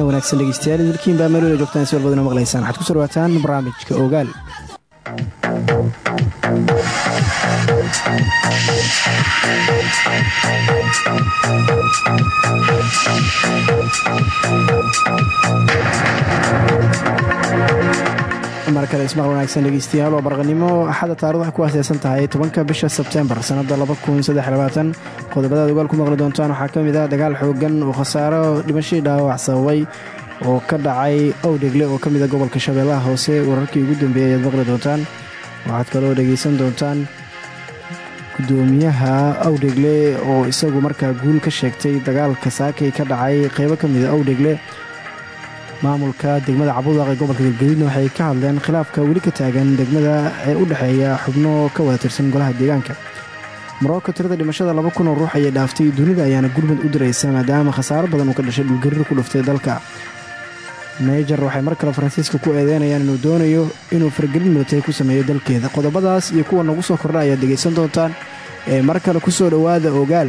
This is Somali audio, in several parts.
wacan wanaagsan dhegeystayaal. Idilkiin baa meel wada joogtaan si walbaduna maqlaysaan waxaad ku soo dhawaataan barnaamijka ogaal ismaqal wanaagsan dhegeystayaal oo barqanimo axadda taarikhdu waxay ku aaseysan tahay tobanka bisha sebtembar sannadda qodobadaad ogaal ku maqli doontaan waxaa ka mid ah dagaal xoogan oo khasaaro dhimashadii dhaawac sababay oo ka dhacay owdhegle oo ka mid a gobolka shabeellaha hoose. Wararkii ugu dambeeyay ayaad maqli doontaan. Waxaad kaloo dhegeysan doontaan gudoomiyaha awdhegle oo isagu markaa guul ka sheegtay dagaalka saakay ka dhacay. Qeybo ka mid a awdhegle maamulka degmada cabudaaq ee gobolka galgaduudna waxay ka hadleen khilaafka weli ka taagan degmada ee u dhexeeya xubno ka wada tirsan golaha deegaanka. Marooka tirada dhimashada laba kun oo ruux ayay dhaaftay dunida ayaana gurmud u diraysa maadaama khasaaro badan uu ka dhashay dhulgariir ku dhuftay dalka. Naijer waxay mar kale faransiiska ku eedeynayaan inuu doonayo inuu fargelin militari ku sameeyo dalkeeda. Qodobadaas iyo kuwa nagu soo kordha ayaad dhegaysan doontaan ee mar kale ku soo dhowaada ogaal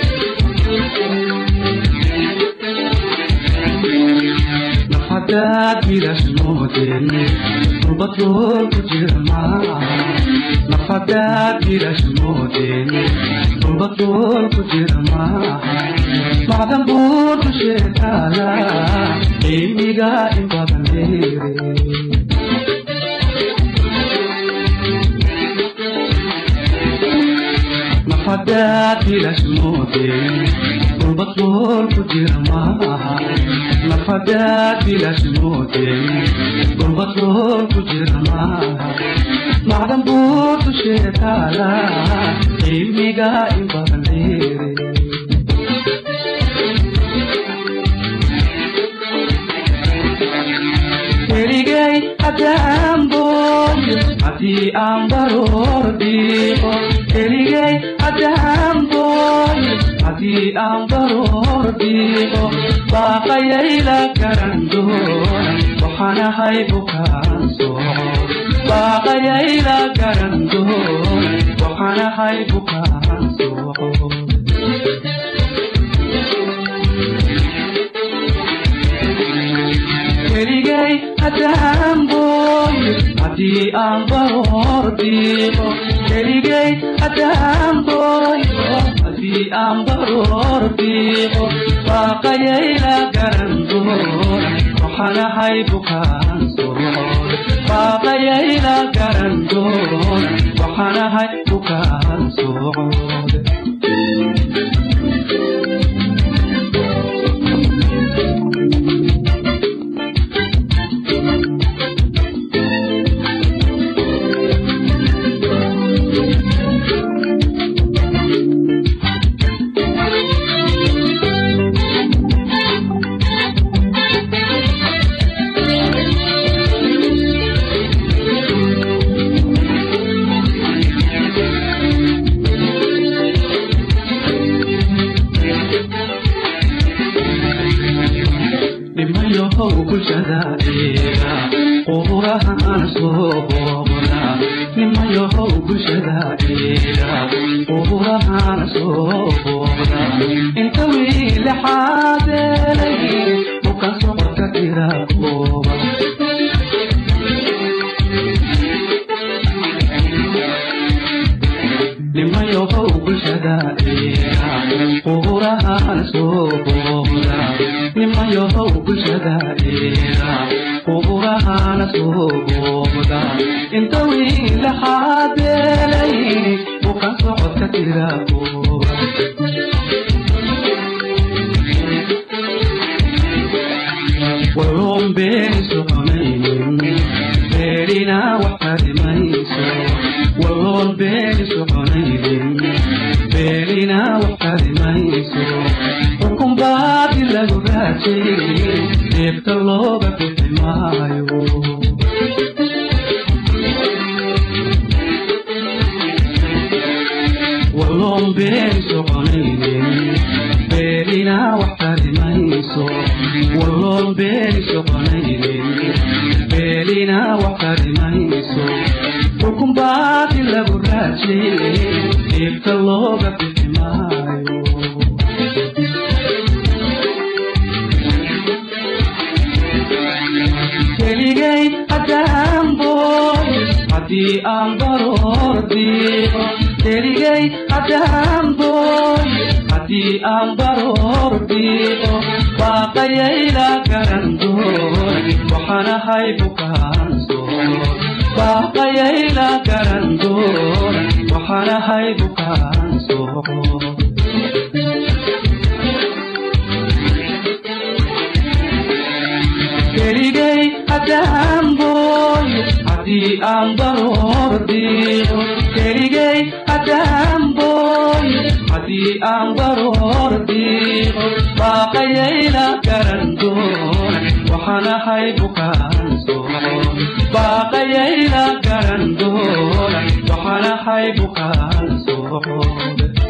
xaraashma nafadaad bilash moodeen rubadlool ku jirma nafadaad bilash moodeen rubadlool ku jirma macdan buur dusheetaala cilmiga in badan leere nafadaad bilash moodeen rubadlool ku jirma nafadaad bilash moodeen rubadlool ku jirma macdan buur dusheetaala cilmiga in badan leere keligay haddaan booyo haddii aan baroor dhiiqo keligay haddaan haddii aan baroor dhiiqo baaqayayla garan doona waxaan ahay bukaan baaqayayla garan doona waxaan ahay bukaan soco keligay haddaan booyo haddii aan baroor dhiiqo keligay haddaan booyo haddii aan baroor dhiiqo baaqayayla garan doona waxaan ahay bukaan socoon baaqayayla garan doona waxaan ahay bukaan socoon keligay haddii aan baroor diiqo baaqayayla garan doon waxaan ahay bukaansoon baaqayayla garan doon waxaan ahay bukaansoon nimayahow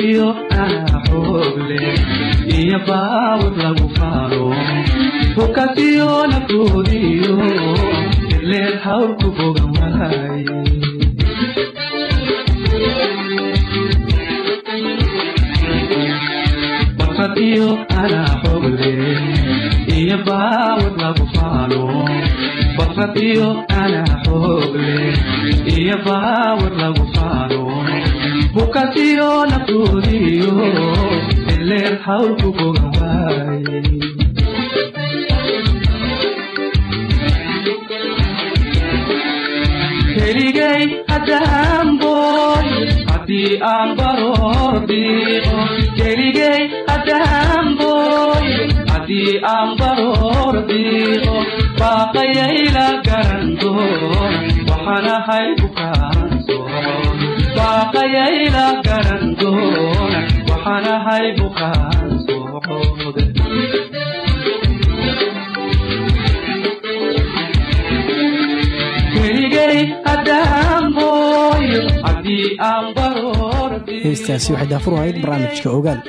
badsad badsad iyo anaa xogle iyo baawir lagu faano badsad iyo anaa xogle iyo baawir lagu faano bukasiyo naftoodiyo ileed hawlku bogan waaye keligay haddii aan baroor diiqo keligay haddaan booy haddii aan baroor diiqo baaqayayla garan doon waxaan ahay bukaansoon baaqayayla heestaasi waxay daafur ahayd barnaamijka ogaal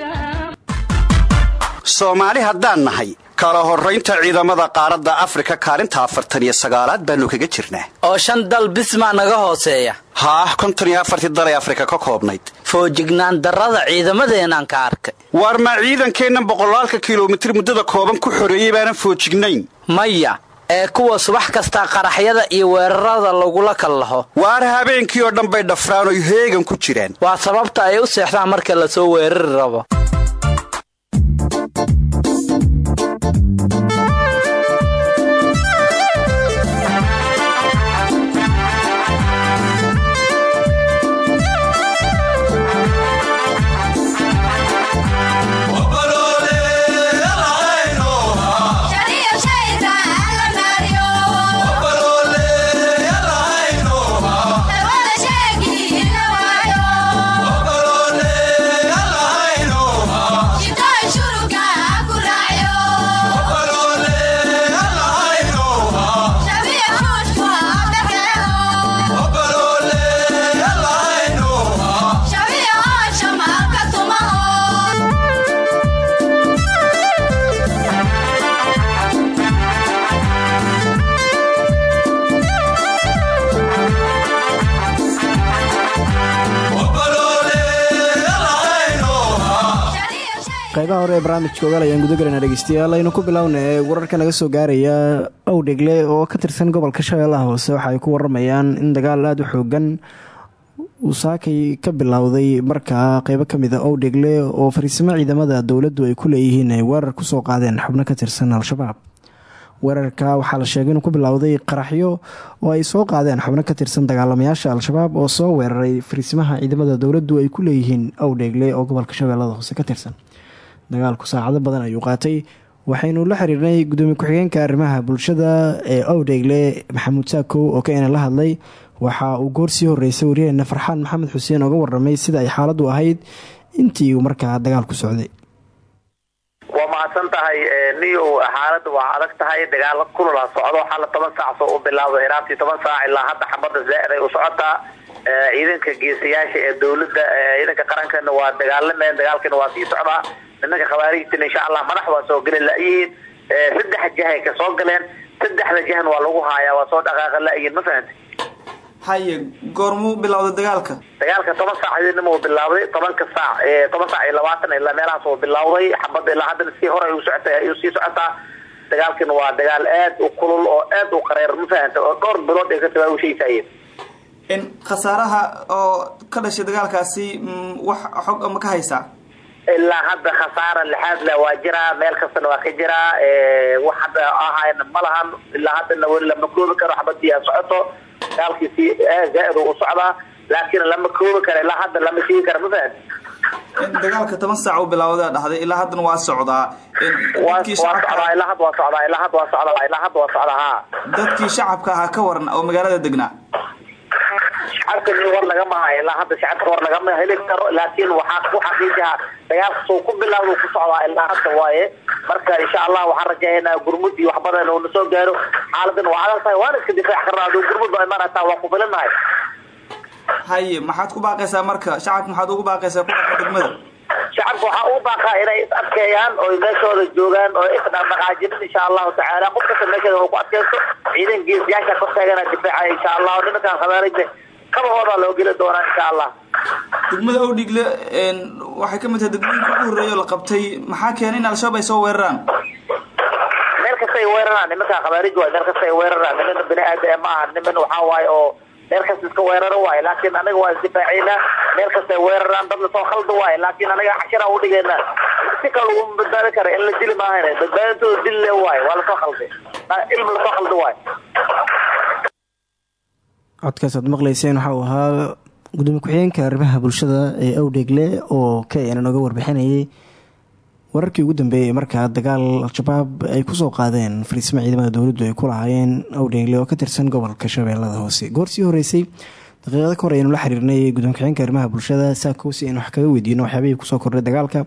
soomaali haddaan nahay kala horraynta ciidamada qaaradda afrika kaalinta afartan iyo sagaalaad baannu kaga jirnaa. Oo shan dal bismaa naga hooseeya. Haah konton iyo afartii dalay afrika ka koobnayd. Foojignaan darrada ciidamadeenaan ka arkay. Waar maa ciidankeennan boqolaalka kilomitir muddada kooban ku xoreeyey baanan foojignayn maya ee kuwa subax kastaa qaraxyada iyo weerarada lagula kallaho waar habeenkii oo dhan bay dhafraan oy heegan ku jiraan waa sababta ay u seexdaan marka la soo weerari rabo qeybaha hore ee barnaamijka ogaal ayaan guda galayna dhegeystayaal. Aynu ku bilowna wararka naga soo gaaraya owdhegle oo ka tirsan gobolka shabeellaha hoose. Waxa ay ku waramayaan in dagaal aada u xoogan uu saakay ka bilowday markaa qeybo ka mid a owdhegle oo fariisimo ciidamada dowladdu ay ku leeyihiin ay weerar ku soo qaadeen xubno ka tirsan al-shabaab. Weerarka waxaa la sheegay inuu ku bilowday qaraxyo oo ay soo qaadeen xubno ka tirsan dagaalamayaasha al-shabaab oo soo weeraray fariisimaha ciidamada dowladdu ay ku leeyihiin owdhegle oo gobolka shabeellada hoose ka tirsan dagaalku saacado badan ayuu qaatay. Waxaynu la xiriirnay gudoomiye ku-xigeenka arrimaha bulshada ee owdhegle maxamuud saakow oo ka ina la hadlay. Waxa uu goor sii horeysay waryaheena farxaan maxamed xuseen oga waramay sida ay xaaladdu ahayd intii uu markaa dagaalku socday. Waa mahadsan tahay niyow xaaladda waa adag tahay dagaalo kulula socdo. Xala toban saac soo u bilaawda hiraabtii toban saac ilaa hadda xabadda zaa-id ay u socotaa ciidanka geesayaasha ee dowladda ciidanka qarankana waa dagaalameen dagaalkana waa sii socdaa nimanka khawaarijtina insha allah madax waa soo geli la-yihiin saddex jahay ka soo galeen. Saddexda jahan waa lagu haayaa waa soo dhaqaaqa la-yihiin ma fahamti haye goormuu bilowday dagaalka? Dagaalka toban saac uu bilaawday tobanka saac toban saac iyo labaatan ilaa meelahaas uu bilawday xabadda ilaa haddana si hore u socota ayuu sii socotaa. Dagaalkana waa dagaal aad u kulul oo aad u qareer ma fahanta oo dhowr bilood ay ka tabaabushaysayeen in khasaaraha oo ka dhashay dagaalkaasi wax xog ma ka haysaa ilaa hadda khasaara lixaad le waa jiraa meel kastana waa ka jiraa wax hadda ahayna ma lahan ilaa haddana weli lama koobi karo xabadii a socoto dagaalkiisi zaa-id u socdaa laakiin lama koobi karo ilaa hadda lama sheegi karo ma fahan in dagaalka toban saac u bilawda dhahday ilaa haddana waa socdaa waa socdaa ilaa hadda waa socdaa ilaa hadda waa socdaa ilaa hadda waa socdaa ha dadkii shacabka ahaa ka waran oo magaalada degnaa shacabka war lagama hayo ilaa hadda shacabka war lagama heli karo laakiin waxaa ku xaqiijaha dagaalka soo ku bilawda ku socdaa ilaa hadda waaye. Marka insha allah waxaan rajaynaa gurmud iyo waxbadan uu nasoo gaaro. Xaaladan waa adag tahay waana iska difaac karnaa aduu gurmud baa imaanataa waa ku filinahay haye maxaad ku baaqaysaa marka? Shacabka maxaad ugu baaqaysaa ku dhaqa degmada shacabka waxaa ugu baaqaa inay is adkeeyaan oo meeshooda joogaan oo isdhaqdhaqaajinin insha allahu tacaala. Qof kasta meesheeda uu ku adkeysto ciidan geesiyaasha kor taagana difaacaya insha allah nimankan khabaarija kabahooda loo geli doonaa insha allah degmada owdhigle waxay ka mid tahay degmooyinka ugu horreeya oo la qabtay. Maxaa keenay in al-shabaab ay soo weeraraan? Meel kasta ay weeraraan nimankan khabaarij waay meel kasta ay weeraraan. Niman bini aada ma aha niman waxaa waaye oo meel kasta iska weeraro waayo laakiin anaga waa isdifaaceynaa meel kasta weeraraan dad la soo khalda waayo laakiin anaga cashira udhigeena si kale laguma badbaadi kara in la dili maahan badbaadintooda dil le waayo waa la soo khalday ilmi la soo khalda waayo codkaas aad maqleyseen waxa uu ahaa gudoomiye ku-xigeenka arrimaha bulshada ee owdhegle oo ka eena nooga warbixinayay wararkii ugu dambeeyay markaa dagaal al-shabaab ay ku soo qaadeen fariisimo ciidamada dowladdu ay ku lahaayeen owdhegle oo ka tirsan gobolka shabeellada hoose. Goor sii horeysay daqiiqada ka hor aynu la xiriirnay gudoomiye ku-xigeenka arrimaha bulshada saakowsi aynu wax kaga weydiino waxyaabihii ku soo kordhay dagaalka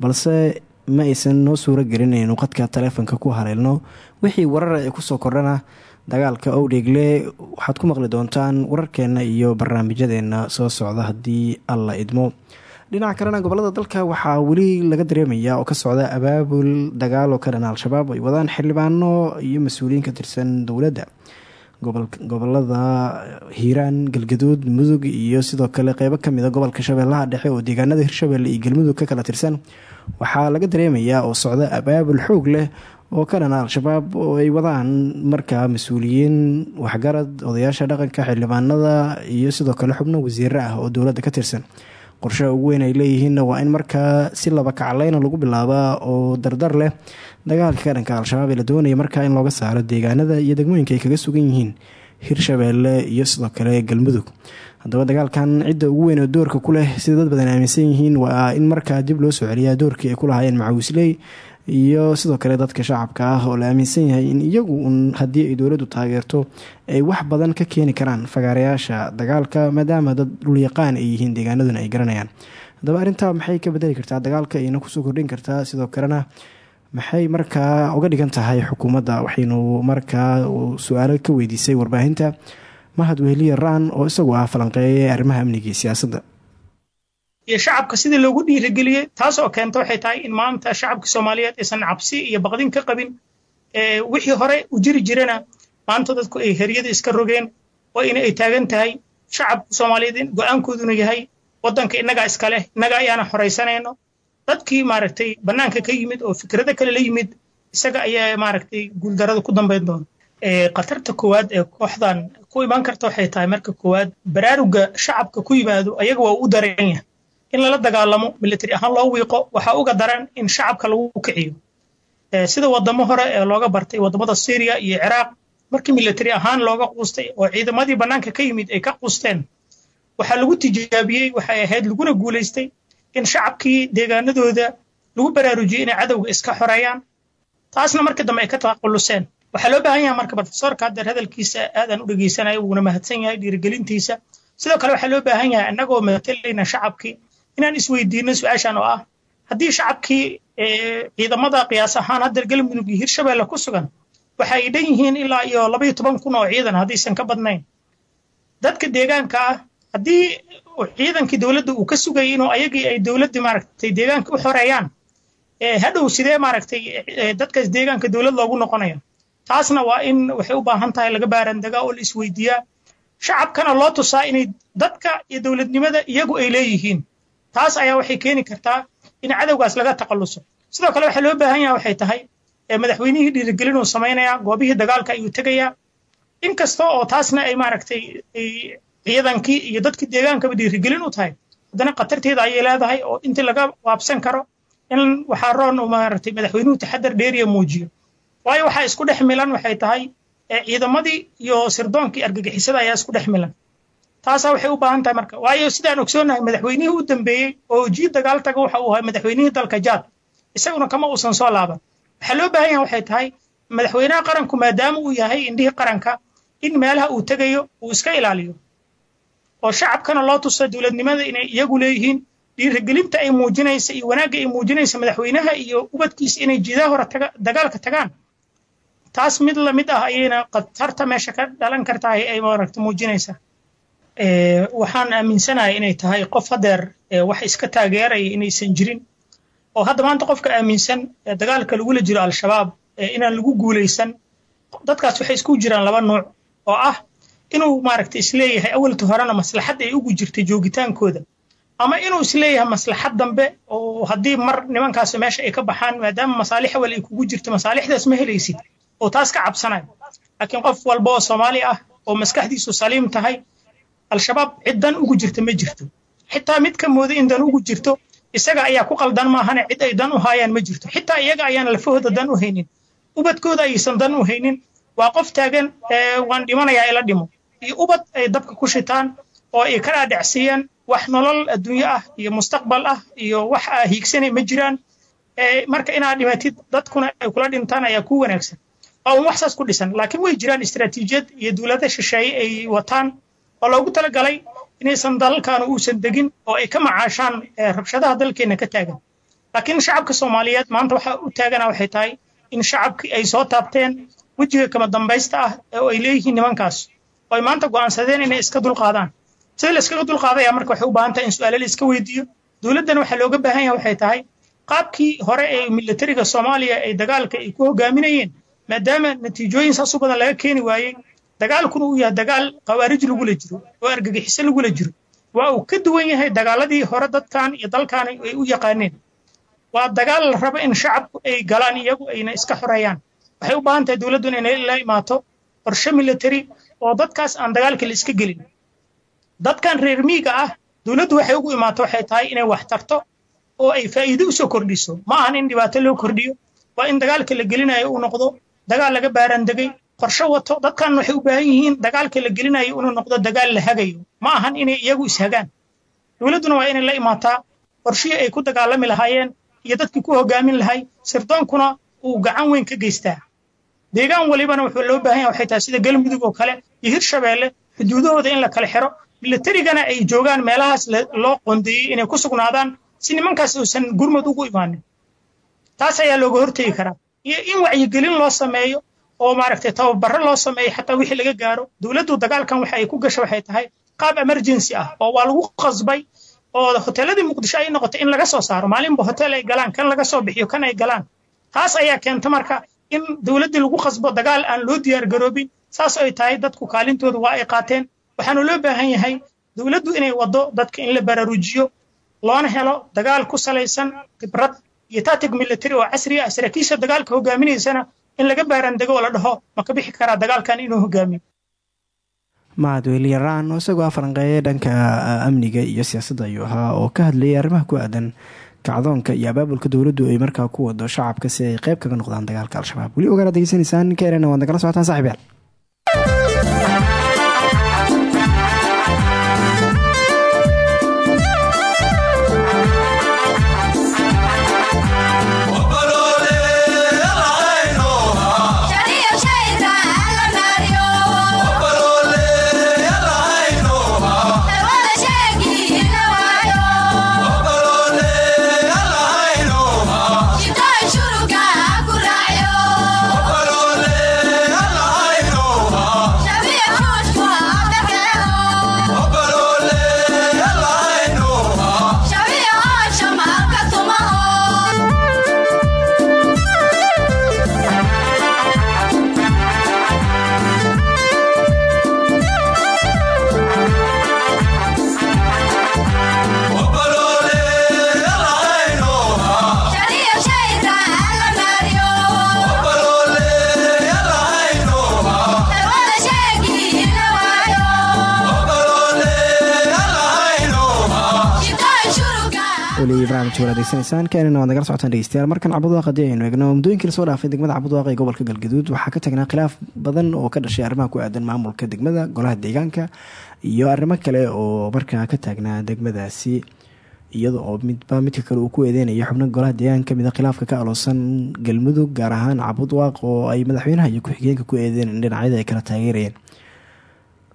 balse ma aysan noo suuro gelin inaynu qadka taleefonka ku haleelno wixii warar ay ku soo kordhana dagaalka owdhegle waxaad ku maqli doontaan wararkeenna iyo barnaamijyadeena soo socda haddii alla idmo dhinaca kalena gobollada dalka waxaa weli laga dareemaya oo ka socda abaabul dagaal oo ka al-shabaab ay wadaan xildhibaano iyo mas'uuliyiin ka tirsan dowladda. Gobolada hiiraan galgaduud mudug iyo sidoo kale qeybo ka mid a gobolka shabeellaha dhexe oo deegaanada hirshabelle iyo galmudug ka kala tirsan waxaa laga dareemayaa oo socda abaabul xoog leh oo ka al-shabaab oo ay wadaan markaa mas'uuliyiin waxgarad odayaasha dhaqanka xildhibaanada iyo sidoo kale xubno wasiiro ah oo dowladda ka tirsan qorshaha ugu weyn ay leeyihiinna waa in markaa si laba kacleyna lagu bilaabaa oo dardar leh dagaalka ka dhanka al-shabaab ee la doonaya markaa in looga saaro deegaanada iyo degmooyinka ay kaga sugan yihiin hirshabeelle iyo sidoo kale galmudug. Haddaba dagaalkan cidda ugu weyn oo doorka ku leh sida dad badan aaminsan yihiin waa in markaa dib loo soo celiyaa doorkii ay ku lahaayeen macawisley iyo sidoo kale dadka shacabka ah oo la aaminsan yahay in iyagu un haddii ay dowladdu taageerto ay wax badan ka keeni karaan fagaarayaasha dagaalka maadaama dad dhulyaqaan ay yihiin deegaanaduna ay garanayaan. Haddaba arrintaa maxay ka bedeli kartaa dagaalka ayna ku soo kordhin kartaa? Sidoo kalena maxay markaa uga dhigan tahay xukuumadda waxaynu markaa su'aalo ka weydiisay warbaahinta? Mahad weheliye raan oo isagu ah falanqeeye arrimaha amniga iyo siyaasadda iyo shacabka sidii loogu dhiirigeliyey taas oo keenta waxay tahay in maanta shacabka soomaaliyeed aysan cabsi iyo baqdin ka qabin wixii hore u jiri jirana maanta dadku ay heryada iska rogeen oo in ay taagan tahay. Shacabka soomaaliyeed go'aankooduna yahay waddanka innagaa iska leh innaga ayaana horaysanayno dadkii maaragtay bannaanka ka yimid oo fikrado kale la yimid isaga ayaa maaragtay guuldarada ku dambayn doona. Khatarta koowaad ee kooxdan ku imaan karta waxay tahay marka koowaad baraaruga shacabka ku yimaado ayaga waa u daran yahay in lala dagaalamo military ahaan loo wiiqo waxaa uga daran in shacabka lagu kiciyo. Sida wadamo hore ee looga bartay waddamada syria iyo ciraaq markii military ahaan looga quustay oo ciidamadii bannaanka ka yimid ay ka quusteen waxaa lagu tijaabiyey waxay ahayd laguna guulaystay in shacabkii deegaanadooda lagu baraarujiyey inay cadowga iska xoreeyaan taasna markii dambe ay ka taqaquluseen waxaa loo baahan yahay marka profesorka haddeer hadalkiisa aadaan u dhegaysanayo wuuna mahadsan yahay dhiirigelintiisa sidoo kale waxaa loo baahan yahay annagoo matalayna shacabkii inaan isweydiino su'aashan oo ah haddii shacabkii ciidamada qiyaas ahaan haddeer galmudug iyo hirshabeelle ku sugan waxa ay dhan yihiin ilaa iyo labaiyo toban kun oo ciidan haddaysan ka badnayn. Dadka deegaanka ah haddii ciidankii dowladda uu ka sugayay inuu ayagii ay dowladdii maaragtay deegaanka u xoreeyaan hadhow sidee maaragtay dadkaas deegaanka dowlad loogu noqonaya taasna waa in waxay u baahan tahay laga baarandegaa oo la isweydiiyaa. Shacabkana loo tusaa inay dadka iyo dowladnimada iyagu ay leeyihiin taas ayaa waxay keeni kartaa in cadowgaas laga taqalluso. Sidoo kale waxaa loo baahan yaha waxay tahay madaxweynihii dhiirigelin samaynayaa goobihii dagaalka ayuu tegayaa. Inkasta oo taasna ay maaragtay ciidankii iyo dadkii deegaankaba dhiirigelin u tahay haddana khatarteeda ayay leedahay oo intii laga waabsan karo in waxaa roon uu maaragtay madaxweynuhu taxadar dheeriya muujiyo. Waayo waxaa isku dhex milan waxay tahay ciidamadii iyo sirdoonkii argagixisada ayaa isku dhex milan taasaa waxay u baahan tahay marka. Waayo sidaan ogsoonahay madaxweynihii u dambeeyey oo jii dagaal taga waxa uu ahay madaxweynihii dalka jaad. Isaguna kama uusan soo laaban. Waxaa loo baahan yahay waxay tahay madaxweynaha qaranku maadaama uu yahay indhihii qaranka in meelaha uu tegayo uu iska ilaaliyo. Oo shacabkana loo tuso dowladnimada inay iyagu leeyihiin dhiirigelinta ay muujinaysa iyo wanaagga ay muujinaysa madaxweynaha iyo ubadkiisa inay jidaa hore dagaalka tagaan. Taas mid la mid ah ayayna khatarta meesha ka dhalan kartahay ay maaragta muujinaysaa waxaan aaminsanahay inay tahay qof haddeer wax iska taageeraya inaysan jirin. Oo hadda maanta qofka aaminsan dagaalka lagula jiro al-shabaab inaan lagu guulaysan. Dadkaas waxay isku jiraan laba nuuc oo ah inuu maaragta is leeyahay awalta horena maslaxad ay ugu jirtay joogitaankooda. Ama inuu is leeyahay maslaxad dambe oo haddii mar nimankaas meesha ay ka baxaan maadaama masaalix awal ay kugu jirto masaalixdaas ma helaysid. Oo taas ka cabsanayo laakiin qof walba oo soomaali ah oo maskaxdiisu saliim tahay al-shabaab cid dan ugu jirta ma jirto. Xitaa mid ka mooda ugu jirto isaga ayaa ku qaldan maahane cid ay dan u haayaan ma jirto. Xitaa iyaga ayaan lafahooda dan u haynin. Ubadkooda aysan dan u haynin. Waa qof taagan waan dhimanayaa ila dhimo. Iyo ubad ay dabka ku shitaan oo ay ka dhaadhacsiiyaan wax nolol adduunyo ah iyo mustaqbal ah iyo wax aa hiigsanay ma jiraan. Marka inaad dhimatid dadkuna ay kula dhintaan ayaa ku wanaagsan. Waa un wax saas ku dhisan laakiin way jiraan istaraatiijiyad iyo dowladda shisheeye ay wataan oo loogu talagalay inaysan dalalkaanu uusan degin oo ay ka macaashaan rabshadaha dalkeenna ka taagan. Laakiin shacabka soomaaliyeed maanta waxa u taagana waxay tahay in shacabkii ay soo taabteen wejiga kama dambaysta ah oo ay leeyihiin nimankaas oo ay maanta go'aansadeen inay iska dulqaadaan. Sida la iskaga dulqaadaya marka waxay u baahan tahay in su'aalo la iska weydiiyo. Dowladdana waxaa looga baahan yahay waxay tahay qaabkii hore ee militariga soomaaliya ay dagaalka ay ku hogaaminayeen maadaama natiijooyin saas u badan laga keeni waayey dagaalkuna uu yahay dagaal khawaarij lagula jiro oo argagixiso lagula jiro waa uu ka duwan yahay dagaaladii hore dadkan iyo dalkan ay u yaqaaneen. Waa dagaal la rabo in shacabku ay galaan iyagu ayna iska xoreeyaan waxay u baahan tahay dowladduna inay la imaato qorshe military oo dadkaas aan dagaalka la iska gelin. Dadkan reer miiga ah dowladdu waxay ugu imaato waxay tahay inay wax tarto oo ay faa'iido u soo kordhiso. Ma ahan in dhibaato loo kordhiyo. Waa in dagaalka la gelinayo uu noqdo dagaal laga baarandegay qorshe wato dadkan waxay u baahan yihiin dagaalka la gelinayo inuu noqdo dagaal la hagayo. Ma ahan inay iyagu ishagaan. Dowladduna waa inay la imaataa qorshihii ay ku dagaalami lahaayeen iyo dadkii ku hogaamin lahay sirdoonkuna uu gacan weyn ka geystaa. Deegaan walibana wuxuu loo baahan yahay waxay tahay sida galmudug oo kale iyo hirshabeelle xuduudahooda in la kala xiro militarigana ay joogaan meelahaas loo qondeeyey inay ku sugnaadaan si nimankaas uusan gurmud ugu imaanin. Taas ayaa looga hortegi karaa. Iyo in wacyigelin loo sameeyo oo maaragtay tababaro loo sameeyo xataa wixii laga gaaro. Dowladdu dagaalkan waxa ay ku gasho waxay tahay qaab emergency ah oo waa lagu qasbay oo hoteeladii muqdisho ay noqotay in laga soo saaro. Maalinba hotel ay galaan kan laga soo bixiyo kan ay galaan. Taas ayaa keenta marka in dowladdii lagu qasbo dagaal aan loo diyaar garoobin saas ay tahay dadku kaalintooda waa ay qaateen. Waxaanu loo baahan yahay dowladdu inay waddo dadka in la baraarujiyo loona helo dagaal ku salaysan khibrad iyo tatig military oo casri ah saraakiisha dagaalka hogaaminaysana in laga baarandego oo la dhaho ma ka bixi karaa dagaalkan inuu hogaamiyo? Mahad weeliyaraan oo isagoo afaranqeeya dhanka amniga iyo siyaasadda ayuu ahaa oo ka hadlayay arrimaha ku aadan kacdoonka iyo abaabulka dowladdu ay markaa ku wado shacabka si ay qeyb kaga noqdaan dagaalka al-shabaab. Weli ogaala degeysanaysaan ka erana waad nagala socotaan degeysanaysaan keenina waad nagala socotaan dhegeystayaal. Markan cabudwaaq haddii aynu eegno muddooyinkii la soo dhaafay degmada cabudwaaq ee gobolka galgaduud waxaa ka tagnaa khilaaf badan oo ka dhashay arrimaha ku aadan maamulka degmada golaha deegaanka iyo arrimo kale oo markaa ka taagnaa degmadaasi iyada oo midba midka kale uu ku eedeynayo xubno golaha deegaanka ka mid khilaafka ka aloosan galmudug gaar ahaan cabudwaaq oo ay madaxweynaha iyo ku-xigeenka ku eedeen in dhinacyada ay kala taageerayeen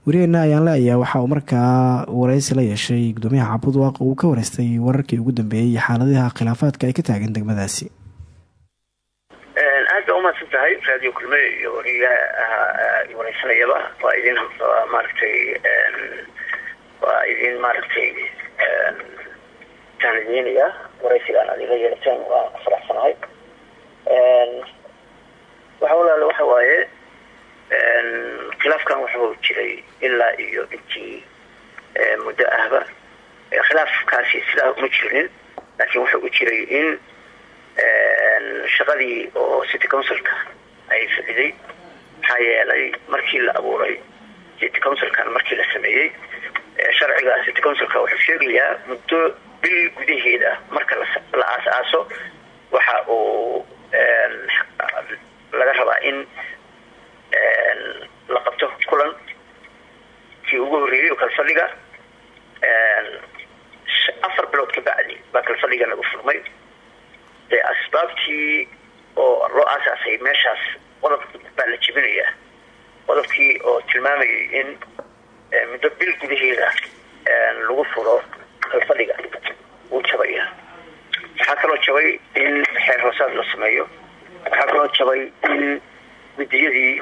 warigeena ayaanle ayaa waxa uu markaa wareysi la yeeshay gudoomiyaha cabudwaaq uu ka wareystay wararkii ugu dambeeyey xaaladaha khilaafaadka ay ka taagan degmadaasi. Aad baa umahadsan tahay raadiyo kulme iyo wariyaha wareysanayaba waa idin maaragtay waa idin maaragtay tahnidyeynaya wareysigaan aad ila yeelateen waa ku faraxsanahay waxa walaale khilaafkan wuxuu jiray ilaa iyo intii muddo ahba. Khilaafkaasi sidaa uma jirinin laakiin wuxuu u jiray in shaqadii oo city councilka ay fadhiday maxaa yeelay markii la abuuray city councilkan markii la sameeyey sharciga city councilka wuxuu sheegayaa muddo bil gudaheeda marka la aas-aaso waxa uu laga rabaa in la qabto kulan kii ugu horreeyey oo kalfadhiga afar bilood ka bacdi baa kalfadhiga lagu furmay. Dee asbaabtii oo loo aasaasay meeshaas qodob baa la jebinayaa qodobkii oo tilmaamayay in muddo bil gudaheeda lagu furo kalfadhiga wuu jabaya waxaa kaloo jabay in xeer hoosaad la sameeyo. Waxaa kaloo jabay in gudiyadii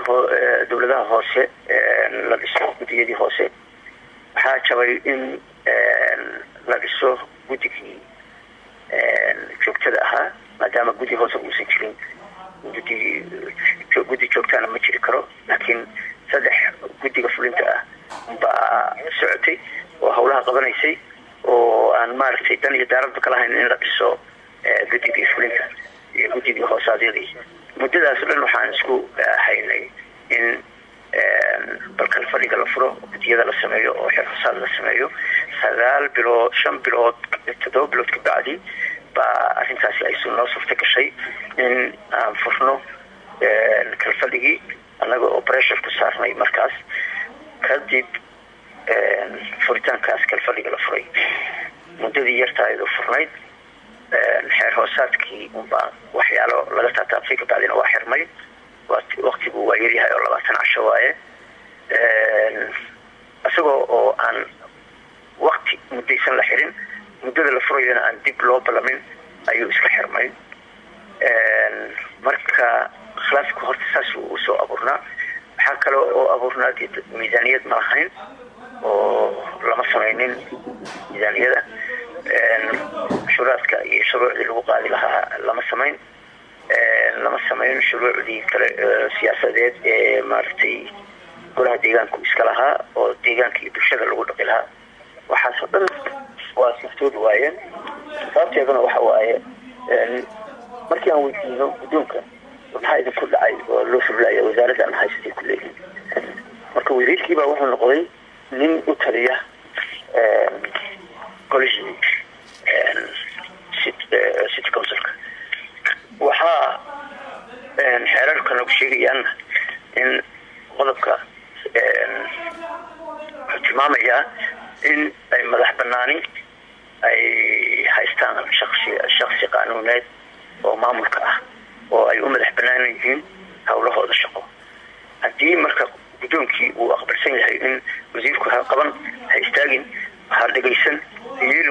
dowladaha hoose la dhiso gudiyadii hoose waxaa jabay in la dhiso guddigii joogtada ahaa maadaama guddi hoose uusan jirin. Gudi joogtaana ma jiri karo laakiin saddex guddiga fulinta ah baa socotay oo hawlaha qabanaysay oo aan maaragtay dan iyo daaradba ka lahayn in la dhiso guddigii fulinta iyo guddigii hoosaadyadii muddadaas dhan waxaan isku haynay in balkal fadhiga la furo guddiyada la sameeyo oo xeer hosaad la sameeyo. Sagaal bilood shan bilood toddoba bilood ka bacdi baa arrintaasi ay noo suurta gashay in aan furno kalfadhigii annaga oo pressure ku saarnay markaas. Kadib furitaankaas kalfadhiga la furay. Muddadii yartaayadu furnayd xeer hoosaadkii unbaa waxyaalo laga taataabtay kabacdina waa xirmay. Waktigu waa yaryahay oo labaatan casho waaye. Isagoo oo aan wakti muddaysan la xirin muddada la furayana aan dib loo ballamin ayuu iska xirmay. Marka khilaafku horta saas u soo abuurnaa. Waxaa kale oo abuurnaa miisaaniyad ma lahayn oo lama samaynin miisaaniyada shuuraadka iyo shuruucdii lagu qaadi lahaa lama samayn. Lama samayn shuruucdii kale siyaasadeed ee maaragtay golaha deegaanku iska lahaa oo deegaanka iyo bulshada lagu dhaqi lahaa. Waxaasoo dhan waa suurtoobi waayeen. Sababteeduna waxa waaye markii aan weydiino guddoonka maxaa idinku dhacay oo loo furlaya wasaaraddan haystay ku leeyihiin marka wasiirkiibaa wuxuu noqday nin u taliya golihii city councilka waxaa xeerarka nagu sheegayaana in qodobka wuxuu tilmaamayaa in ay madax banaani ay haystaan shaksi qaanuuneed oo maamulka ah oo ay u madax banaan yihiin hawlahooda shaqo. Haddii marka guddoonkii uu aqbalsan yahay in wasiirku ha qaban ha istaagin ha dhegaysan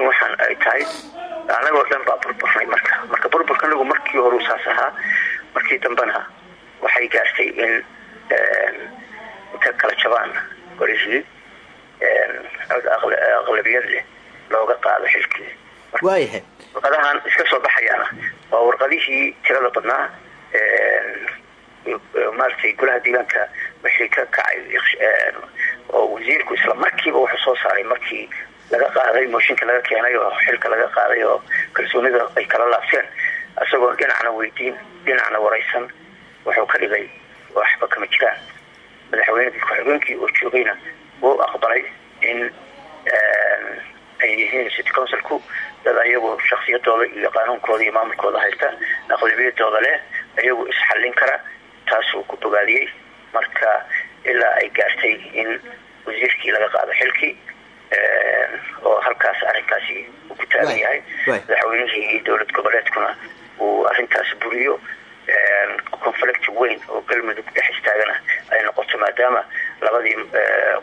waxaan ay tahay. Anagoo dhan baa burburnay marka. Marka burburka anagu markii hore saas ahaa markii dambena waxay gaartay in inta kala jabaan golihii aqlabiyad leh looga qaado xilkii waayahay warqadahan iska soo baxayaana waa warqadihii tirada badnaa maaragtay golaha deegaanka wixii ka kacay oo wasiirku isla markiiba wuxuu soo saaray markii laga qaaday mooshinka laga keenay oo xilka laga qaaday oo kalsoonida ay kala laabteen isagoo dhinacna weydiin dhinacna waraysan wuxuu ka dhigay waxba kama jiraan. Madaxweynedii ku-xigeenkii oo joogayna wuu aqbalay in ay yihiin city councilku dad ayagu shaksiyadooda iyo qaanuunkooda iyo maamulkooda haysta aqlabiyadooda leh ayagu isxallin kara taasuu ku bogaadiyey. Marka ilaa ay gaartay in wasiirkii laga qaado xilkii oo halkaas arrinkaasi uu ku taagan yahay. madaxweynihii iyo dowlad goboleedkuna uu arrintaas buriyo conflict weyn oo galmudug dhex istaagana ay noqoto maadaama labadii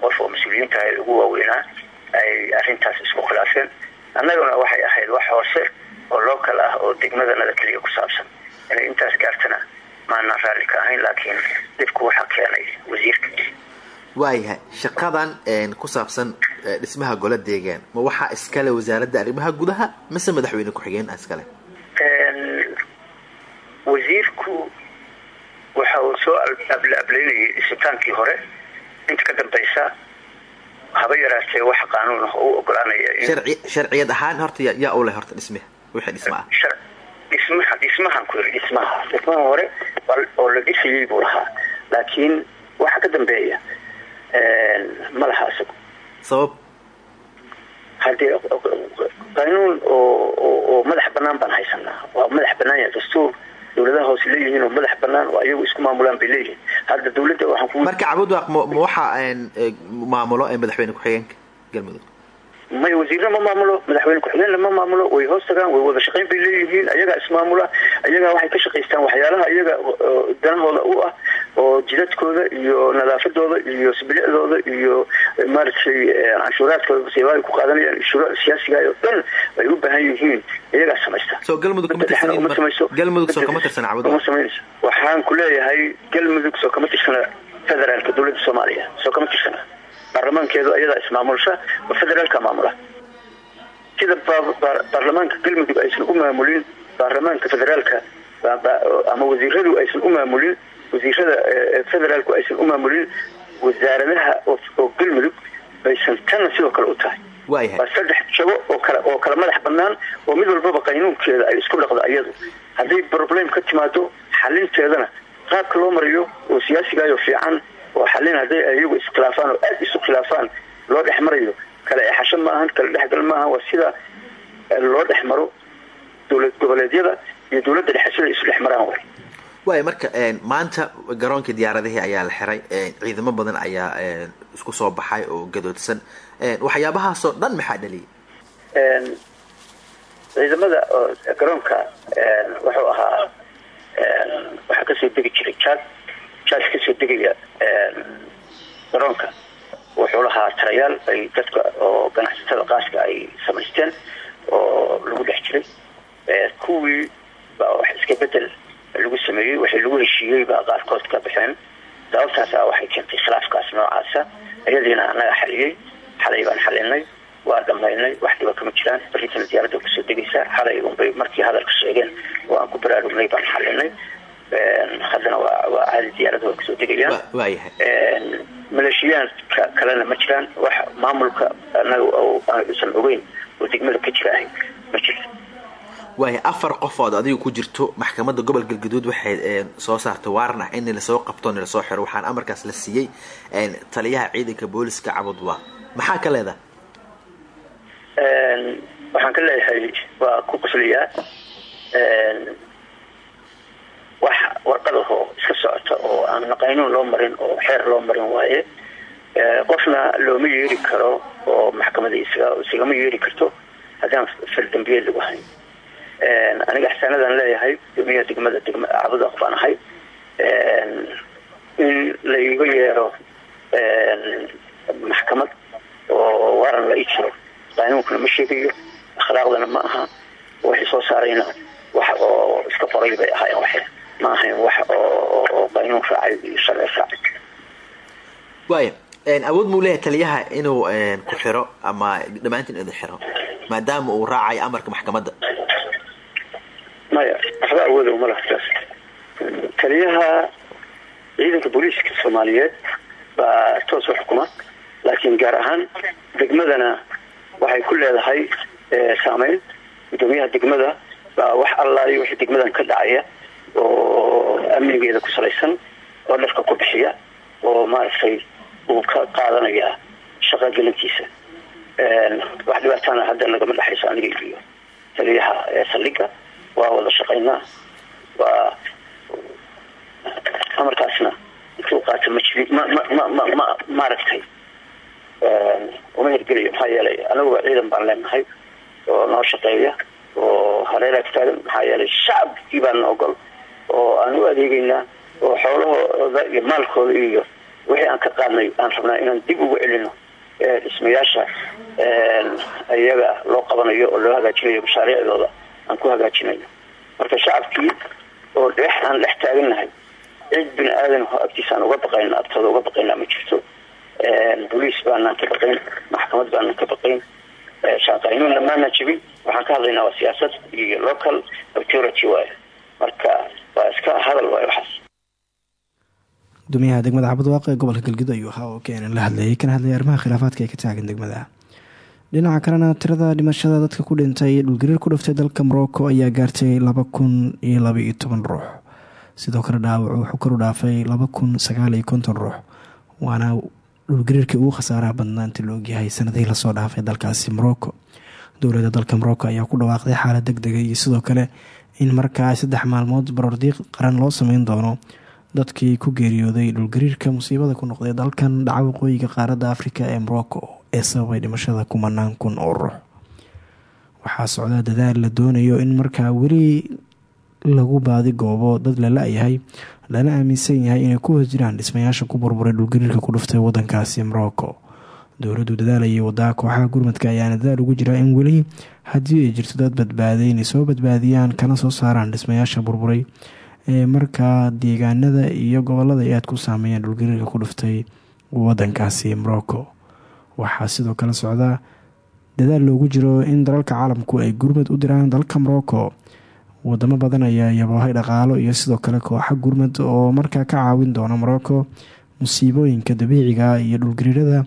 qof oo mas'uuliyiinta ay ugu waaweynaa ay arrintaas isku khilaafeen. Annaguna waxay ahayd wax hoose oo local ah oo degmadanada keliya ku saabsan. Inay intaas gaartana maanaan raalli ka ahayn laakiin dhibku waxaa keenay wasiirka waayahay shaqadan ku saabsan dhismaha gola deegaan ma waxaa iskale wasaaradda arrimaha gudaha? Mise madaxweyne ku-xigeen iskale? Wasiirku waxa uu soo ablaablaynayay dhisitaankii hore inta ka dambaysa haba yaraatee wax qaanuun ah oo u ogolaanaya sharciyad ahaan horta yaa u leh horta dhismiha wixii dhisma ah. Dhismaha dhismahan ku yiri dhismaha. Dhismaha hore oo la dhisayay buu lahaa. Laakiin waxa ka dambeeya ma laha isagu sabab? Haddii qaanuun oo oo madax banaan baan haysanaa. Waa madax banaan yahay dastuur. Dawladaha hoose leeyihiin oo madax banaan oo ayagu isku maamulaan bay leeyihiin. Hadda dawladda waxaan ku marka cabudwaaq ma ma waxa maamulo madaxweyne ku-xigeenka galmudug may wasiirna ma maamulo madaxweyne ku-xigeenna ma maamulo way hoos tagaan way wada shaqayn bay leeyihiin ayagaa ismaamula ayagaa waxay ka shaqaystaan waxyaalaha iyaga danahooda u ah oo jidadkooda iyo nadaafadooda iyo sibilicdooda iyo maaragtay canshuuraadkooda masiibaaay ku qaadanayaan shuruucda siyaasiga oo dhan ay u baahan yihiin iyagaa samaysta. Waxaan ku leeyahay galmudug soo kama tirsana federaalka dowladda soomaaliya. Soo kama tirsana baarlamaankeedu ayadaa ismaamusha oo federaalka maamula. Sida baarlamaanka galmudug aysan u maamulin baarlamaanka federaalka ama wasiiradu aysan u maamulin wasiirada federaalku aysan u maamulin wasaaradaha oo galmudug baysan tanna sidoo kale u tahay. Waa saddex jago oo kale oo kala madax banaan oo mid walbaba qaynuunkeeda ay isku dhaqdo iyadu hadday problem ka timaado xalinteedana qaabka loo mariyo oo siyaasigaayo fiican oo xalin hadday iyagu iskhilaafaan oo aada isu khilaafaan loo dhex marayo kala exasho maahan kala dhexgal maaha waa sida loo dhex maro dowlad goboleedyada iyo dowladda dhexe sida isu dhex maraan way. Waaya marka maanta garoonkii diyaaradihii ayaa la xiray ciidamo badan ayaa isku soo baxay oo gadoodsan. Waxyaabahaasoo dhan maxaa dhaliyay? Ciidamada garoonka wuxuu ahaa waxaa ka soo degi jiray jaad jaad ka soo degaya garoonka. Wuxuu lahaa tarayaal ay dadka oo ganacsatada qaaska ay samaysteen oo lagu dhex jiray. Kuwii baa wax iska bedel lagu sameeyey waxii lagu heshiiyey baa qaarkood ka baxeen sababtaas a waxay keentay khilaafkaas noocaasa iyadiina anaga xaliyey xalay baan xalinay waa dhamaynay wax dhiba kama jiraan. Barintana diyaaradda ka soo degaysaa xalay unbay markii hadalka sheegeen oo aan ku baraarugnay baan xalinay haddana waa caadi diyaarada waa ka soo degayaan waayahay maleeshiyaanka kalena ma jiraan wax maamulka anaga usan ogeyn oo degmada ka jiraahay ma jirto waaya afar qofood adiga ku jirto maxkamadda gobol galgaduud waxay soo saartay waaran ah in la soo qabto la soo xiro. Waxaana amarkaas la siiyey taliyaha ciidanka booliska cabudwa maxaa ka leedahay? Waxaan ka leeyahay waa ku qusliyaa wax warqadahoo iska socota oo aan qaynuun loo marin oo xeer loo marin waaye qofna looma yeeri karo oo maxkamada isigama yeeri karto haddaan faldambiyeed lagu hayn. Aniga axsaanadaan leeyahay gudomiyaha degmada degma cabudaq baan ahay in laiga yeero maxkamad oo waran la ii jiro qaynuunkana ma sheegayo akhlaaqdana ma aha waxay soo saarayna wax oo iska qoray bay ahaayeen wax ma ahayn wax oo qaynuun raacay iyo sharci raacay waaya awood muu leeyahay taliyaha inuu ku xiro ama dhammaantiin idin xiro maadaama uu raacayo amarka maxkamadda. Maya waxba awooda uma laha saas taliyaha ciidanka booliiska soomaaliyeed baa toos u xukuma laakiin gaar ahaan degmadana waxay ku leedahay saameyn. Gudoomiyaha degmada baa wax allaaliyo wixii degmadan ka dhacaya oo amnigeeda ku salaysan oo dharka ku bixiya oo maaragtay uu ka qaadanaya shaqagelintiisa wax dhibaatana hadda nagama dhexayso aniga iyo taliyaha saldhiga waa wada shaqaynaa. Waa amarkaasna intuu qaata ma maaragtay uma hirgeliyo. Maxaa yeelay anaguba ciidan baan leenahay oo noo shaqeeya oo hareeraa taagan. Maxaa yeelay shacabkii baana ogol oo aan u adeegeynaa oo xoolahooda iyo maalkooda iyo wixii aan ka qaadnay aan rabnaa inaan dib ugu celino dhismayaasha iyaga loo qabanayo oo loo hagaajinayo mashaariicdooda aan ku hagaajinayo. Marka shacabkii oo dhex aan dhex taagannahay cid bini aadan agtiisa aan uga baqayna agtooda uga baqaynaa ma jirto boliis baanaan ka baqayn maxkamad baanaan ka baqayn qaynuun lamaana jebin waxaan ka hadlaynaa waa siyaasad iyo local authority waay marka waa iska hadal waay waxaas gudoomiyaha degmada cabudwaaq ee gobolka galgudud ayuu ahaa oo keenan la hadlayay. Kana hadlayay arrimaha khilaafaadka ee ka taagan degmada. Dhinaca kalena tirada dhimashada dadka ku dhintay dhulgariir ku dhiftay dalka morocco ayaa gaartay laba kun iyo labaiyo toban ruux. Sidoo kale dhaawacu wuxuu kor u dhaafay laba kun sagaal iyo konton ruux waana dhulgariirkii ugu khasaaraha badnaa inta la ogyahay sanadihii la soo dhaafay dalkaasi morocco dowladda dalka morocco ayaa ku dhawaaqday xaalad deg dega iyo sidoo kale in markaa saddex maalmood barordiiq qaran loo sameyn doono dadkii ku geeriyooday dhulgariirka musiibada ku noqday dalkan dhaca waqooyiga qaaradda afrika ee morocco ee sababay dhimashada kumanaan kun oo ruux waxaa socdaa dadaal la doonayo in markaa weli lagu baadi goobo dad la la-yahay lana aaminsan yahay inay ku hoos jiraan dhismayaasha ku burburay dhulgariirka ku dhuftay wadankaasi morocco dowladdu dadaalayay wadaa kooxaha gurmadka ayaana dadaal ugu jira in weli haddii ay jirto dad badbaaday soo badbaadiyaan kana soo saaraan dhismayaasha burburay. Ee markaa deegaanada iyo gobollada ay aad ku saameeyeen dhulgariirka ku dhuftay wadankaasi morocco. Waxaa sidoo kale socda dadaal loogu jiro in dalalka caalamku ay gurmad u diraan dalka morocco. Wadamo badan ayaa yaboohay dhaqaalo iyo sidoo kale kooxa gurmad oo markaa ka caawin doona morocco musiibooyinka dabiiciga iyo dhulgariirada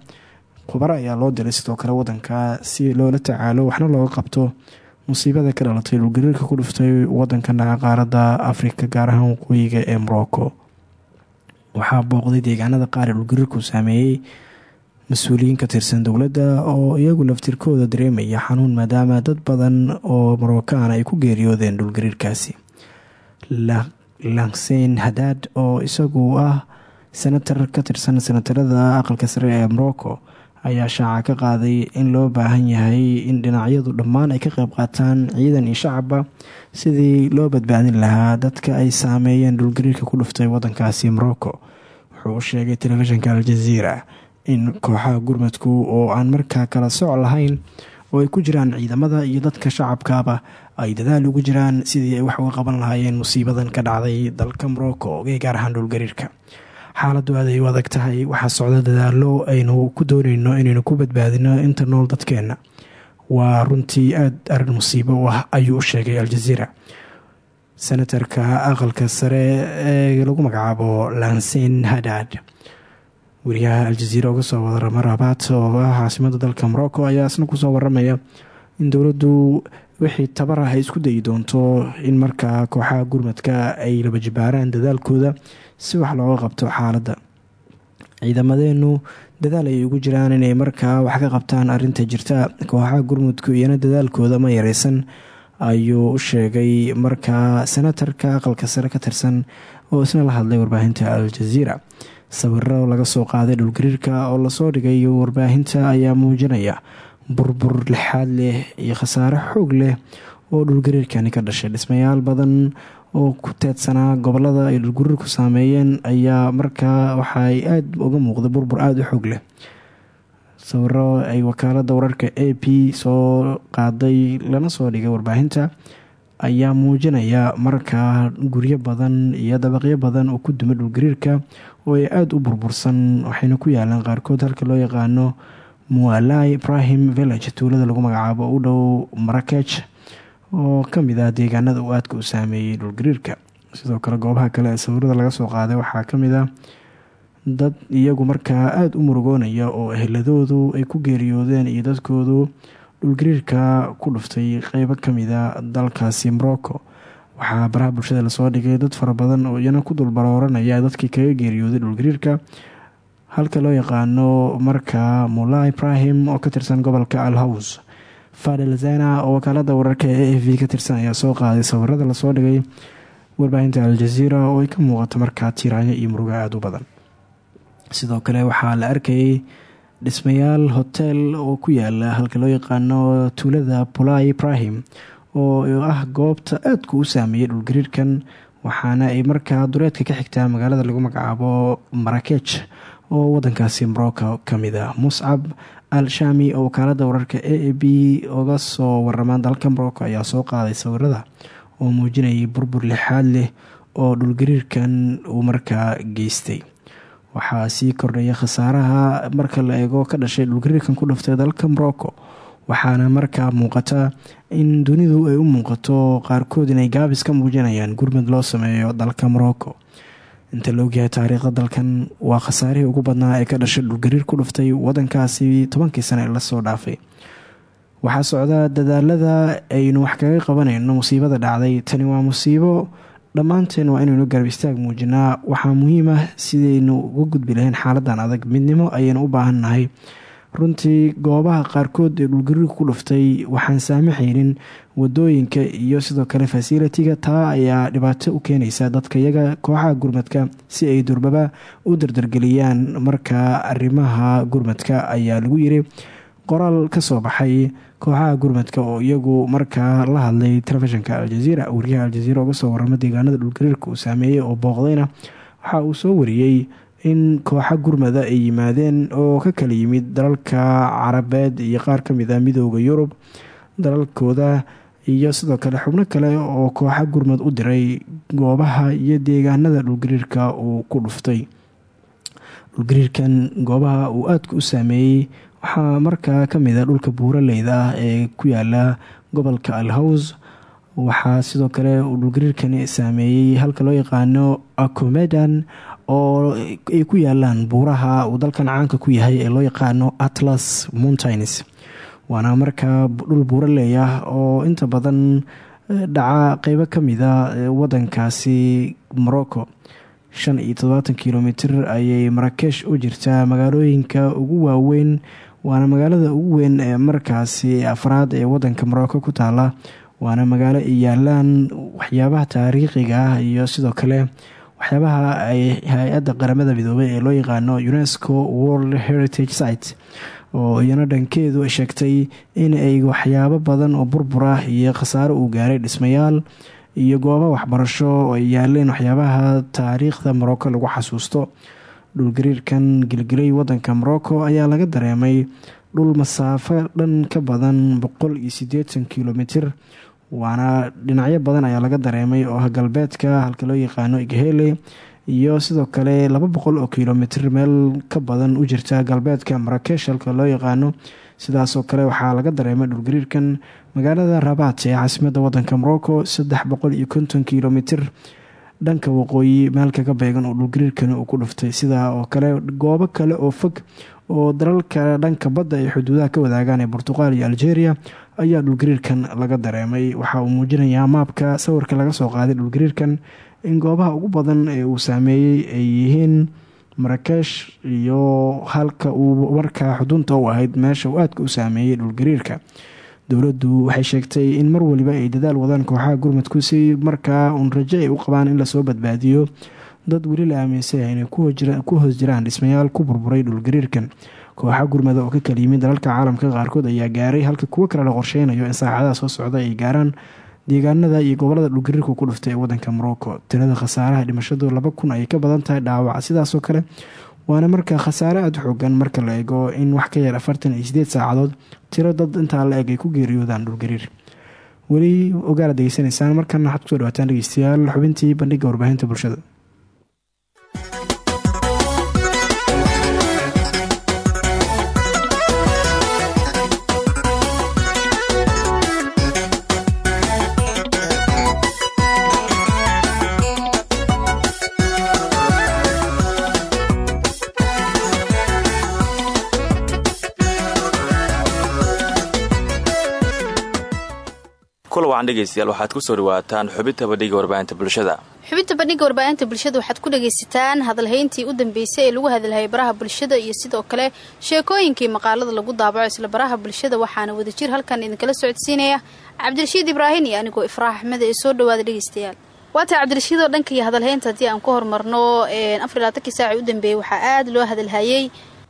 khubaro ayaa loo diray sidoo kale wadanka si loola tacaalo waxna looga qabto musiibada ka dhalatay dhulgariirka ku dhuftay wadanka dhaca qaaradda afrika gaar ahaan waqooyiga ee morocco. Waxaa booqday deegaanada qaar ee dhulgariirku saameeyey mas'uuliyiin ka tirsan dowladda oo iyagu laftirkooda dareemaya xanuun maadaama dad badan oo marookaan ay ku geeriyoodeen dhulgariirkaasi. Langseyn hadaad oo isagu ah senatar ka tirsan senatarada aqalka sare ee morocco ayaa shaaca ka qaaday in loo baahan yahay in dhinacyadu dhammaan ay ka qeyb qaataan ciidan iyo shacabba sidii loo badbaadin lahaa dadka ay saameeyeen dhulgariirka ku dhuftay wadankaasi morocco. Wuxuu u sheegay telefishinka aljaziira in kooxaha gurmadku oo aan markaa kala soc lahayn oo ay ku jiraan ciidamada iyo dadka shacabkaaba ay dadaal ugu jiraan sidii ay wax uga qaban lahaayeen musiibadan ka dhacday dalka morocco ee gaar ahaan dhulgariirka xaaladdu aad ay u adag tahay. Waxaa socda dadaalo aynu ku dooneyno inaynu ku badbaadino inta nool dadkeenna. Waa runtii aada arrin musiibo ah ayuu u sheegay aljaziira senatarka aqalka sare ee lagu magacaabo lansin hadaad wariyaha aljaziira uga soo warama rabaat oo ah caasimada dalka morocco ayaa isna ku soo waramaya in dowladdu wixii tabar ah ay isku dayi doonto in markaa kooxaha gurmadka ay laba jibaaraan dadaalkooda si wax looga qabto xaaladda. Ciidamadeenu dadaal ayay ugu jiraan inay markaa wax ka qabtaan arinta jirta. Kooxaha gurmudku iyana dadaalkooda ma yareysan ayuu u sheegay markaa senatarka aqalka sare ka tirsan oo isna la hadlay warbaahinta al-jaziira sawiro laga soo qaaday dhulgariirka oo la soo dhigay warbaahinta ayaa muujinaya burbur lixaad leh iyo khasaare xoog leh oo dhulgariirkani ka dhashay. Dhismayaal badan oo ku teedsanaa gobollada ay dhulgariirku saameeyeen ayaa markaa waxaay aada uga muuqda burbur aada u xoog leh. Sawiro ay wakaalada wararka a p soo qaaday lana soo dhigay warbaahinta ayaa muujinaya markaa guryo badan iyo dabaqyo badan oo ku dumay dhulgariirka oo ay aada u burbursan waxayna ku yaalaan qaarkood halka loo yaqaano mualai ibrahim village tuulada lagu magacaabo u dhow marakech oo ka mid ah deegaanada uu aadka u saameeyey dhulgariirka. Sidoo kale goobaha kale ee sawirada laga soo qaaday waxaa ka mid ah dad iyagu markaa aada u murugoonaya oo eheladoodu ay ku geeriyoodeen iyo dadkoodu dhulgariirka ku dhuftay qeybo kamida dalkaasi morocco. Waxaa baraha bulshada la soo dhigay dad fara badan oo iyana ku dulbarooranaya dadkii kaga geeriyooday dhulgariirka. Halka loo yaqaano markaa mula ibrahim oo ka tirsan gobolka al hows fadel zena oo wakaalada wararka ee a v ka tirsan ayaa soo qaaday sawirada la soo dhigay. Warbaahinta al-jaziira oo ay ka muuqato markaa tiiraanyo iyo murugo aada u badan. Sidoo kale waxaa la arkayay dhismayaal hotel oo ku yaalla halka loo yaqaano tuulada pulai ibrahim oo ah goobta aadku u saameeyay dhulgariirkan waxaana ay markaa dureedka ka xigtaa magaalada lagu magacaabo marakech oo wadankaasi morocco ka mid ah. Muscab al shami oo wakaalada wararka a oga soo waramaan dalka morocco ayaa soo qaaday sawirada oo muujinayay burbur lixaad leh oo dhulgariirkan uu markaa geystay. Waxaa sii kordhaya khasaaraha marka la eego ka dhashay dhulgariirkan ku dhuftay dalka morocco waxaana markaa muuqata in dunidu ay u muuqato qaarkood inay gaabis ka muujinayaan gurmud loo sameeyo dalka morocco inta la ogyahay taariikhda dalkan waa khasaarihii ugu badnaa ee ka dhashay dhulgariir ku dhuftay wadankaasi tobankii sane ee la soo dhaafay. Waxaa socda dadaalada aynu wax kaga qabanayno musiibada dhacday. Tani waa musiibo. Dhammaanteen waa inaynu garab istaag muujinaa. Waxaa muhiim ah sidaynu uga gudbi lahayn xaaladan adag. Midnimo ayaynu u baahan nahay runtii goobaha qaarkood ee dhulgariirka ku dhuftay waxaan saamaxaynin waddooyinka iyo sidoo kale fasilitiga taa ayaa dhibaato u keenaysa dadka iyaga kooxaha gurmadka si ay durbaba u dardargeliyaan. Markaa arrimaha gurmadka ayaa lagu yiri qoraal ka soo baxay kooxaha gurmadka oo iyagu markaa la hadlay telefishinka aljaziira wariyaha aljaziira uga soo warama deegaanada dhulgariirka uu saameeyey oo booqdayna waxa uu soo wariyey in kooxa gurmada ay yimaadeen oo ka kala yimid dalalka carabeed iyo qaar ka mid ah midooda yurub dalalkooda iyo sidoo kale xubno kale oo kooxa gurmad u diray goobaha iyo deegaanada dhulgariirka uu ku dhuftay. Dhulgariirkan goobaha uu aadka u saameeyey waxaa markaa ka mid a dhulka buuraleyda ah ee ku yaalla gobolka al hows waxaa sidoo kale uu dhulgariirkani saameeyey halka loo yaqaano acomedan oo ay ku yaalaan buuraha uu dalkan caanka ku yahay ee loo yaqaano atlas mountains. Waana markaa dhul buuraley ah oo inta badan dhaca qeybo kamida wadankaasi morocco. Shan iyo todobaatan kilomitr ayay maraakesh u jirtaa magaalooyinka ugu waaweyn waana magaalada ugu weyn ee markaasi afraad ee wadanka morocco ku taala waana magaalo ay yaalaan waxyaabaha taariikhiga ah iyo sidoo kale waxyaabaha ay hay'adda qaramada midoobay ee loo yaqaano unesco world heritage site oo iyana dhankeedu ay sheegtay in ay waxyaabo badan oo burbur ah iyo khasaaro uu gaaray dhismayaal iyo goobo waxbarasho oo ay yaaleen waxyaabaha taariikhda morocco lagu xasuusto. Dhulgariirkan gilgilay wadanka morocco ayaa laga dareemay dhul masaafo dhan ka badan boqol iyo sideetan kilomitr waana dhinacyo badan ayaa laga dareemay oo ah galbeedka halka loo yaqaano ighele iyo sidoo kale laba boqol oo kilomitr meel ka badan u jirta galbeedka marakesh halka loo yaqaano. Sidaasoo kale waxaa laga dareemay dhulgariirkan magaalada rabat ee caasimada wadanka morocco saddex boqol iyo konton kilomitr dhanka waqooyi meel kaga beegan oo dhulgariirkani uu ku dhuftay. Sidaa oo kale goobo kale oo fog oo dalalka dhanka badda ay xuduudaha ka wadaagaan ee bortuqal iyo algeria ayaa dhulgariirkan laga dareemay. Waxa uu muujinayaa maabka sawirka laga soo qaaday dhulgariirkan in goobaha ugu badan ee uu saameeyey ay yihiin marakesh iyo halka uu markaa xudunta u ahayd meesha uu aadka u saameeyey dhulgariirka dowladdu waxay sheegtay in mar waliba ay dadaal wadaan kooxaha gurmadku si markaa uun rajo ay u qabaan in la soo badbaadiyo. Dad weli la aaminsan inay ku hoos jiraan dhismayaal ku burburay dhulgariirkan kooxa gurmada oo ka kala yimid dalalka caalamka qaarkood ayaa gaaray halka kuwo kale la qorsheynayo in saacadaha soo socda ay gaaraan deegaanada iyo gobollada dhulgariirku ku dhuftay ee wadanka morocco tirada khasaaraha dhimashadu laba kun ayay ka badan tahay dhaawaca sidaasoo kale waana markaa khasaare aada xoogan marka la eego in wax ka yar afartan iyo sideed saacadood tiro dad intaa la eg ay ku geeriyoodaan dhulgariir weli ogaala degeysanaysaan markana waxaad ku soo dhawaataan dhegeystayaal xubintii bandhiga warbaahinta bulshada wacan dhegeystayaal waxaad ku soo dhawaataan xubinta bandhiga warbaahinta bulshada. Xubinta bandhiga warbaahinta bulshada waxaad ku dhagaysataan hadalhayntii u dambeysay ee lagu hadalhayay baraha bulshada iyo sidoo kale sheekooyinkii maqaalada lagu daabaco isla baraha bulshada waxaana wadajir halkan idinkala socodsiinaya cabdirashiid ibraahin iyo anigoo ifraax axmed ee soo dhawaada dhegeystayaal waata cabdirashiidoo dhanka iyo hadalhaynta haddii aan ku horumarno afar iyo labaatankii saaci u dambeeyey waxaa aada loo hadalhayey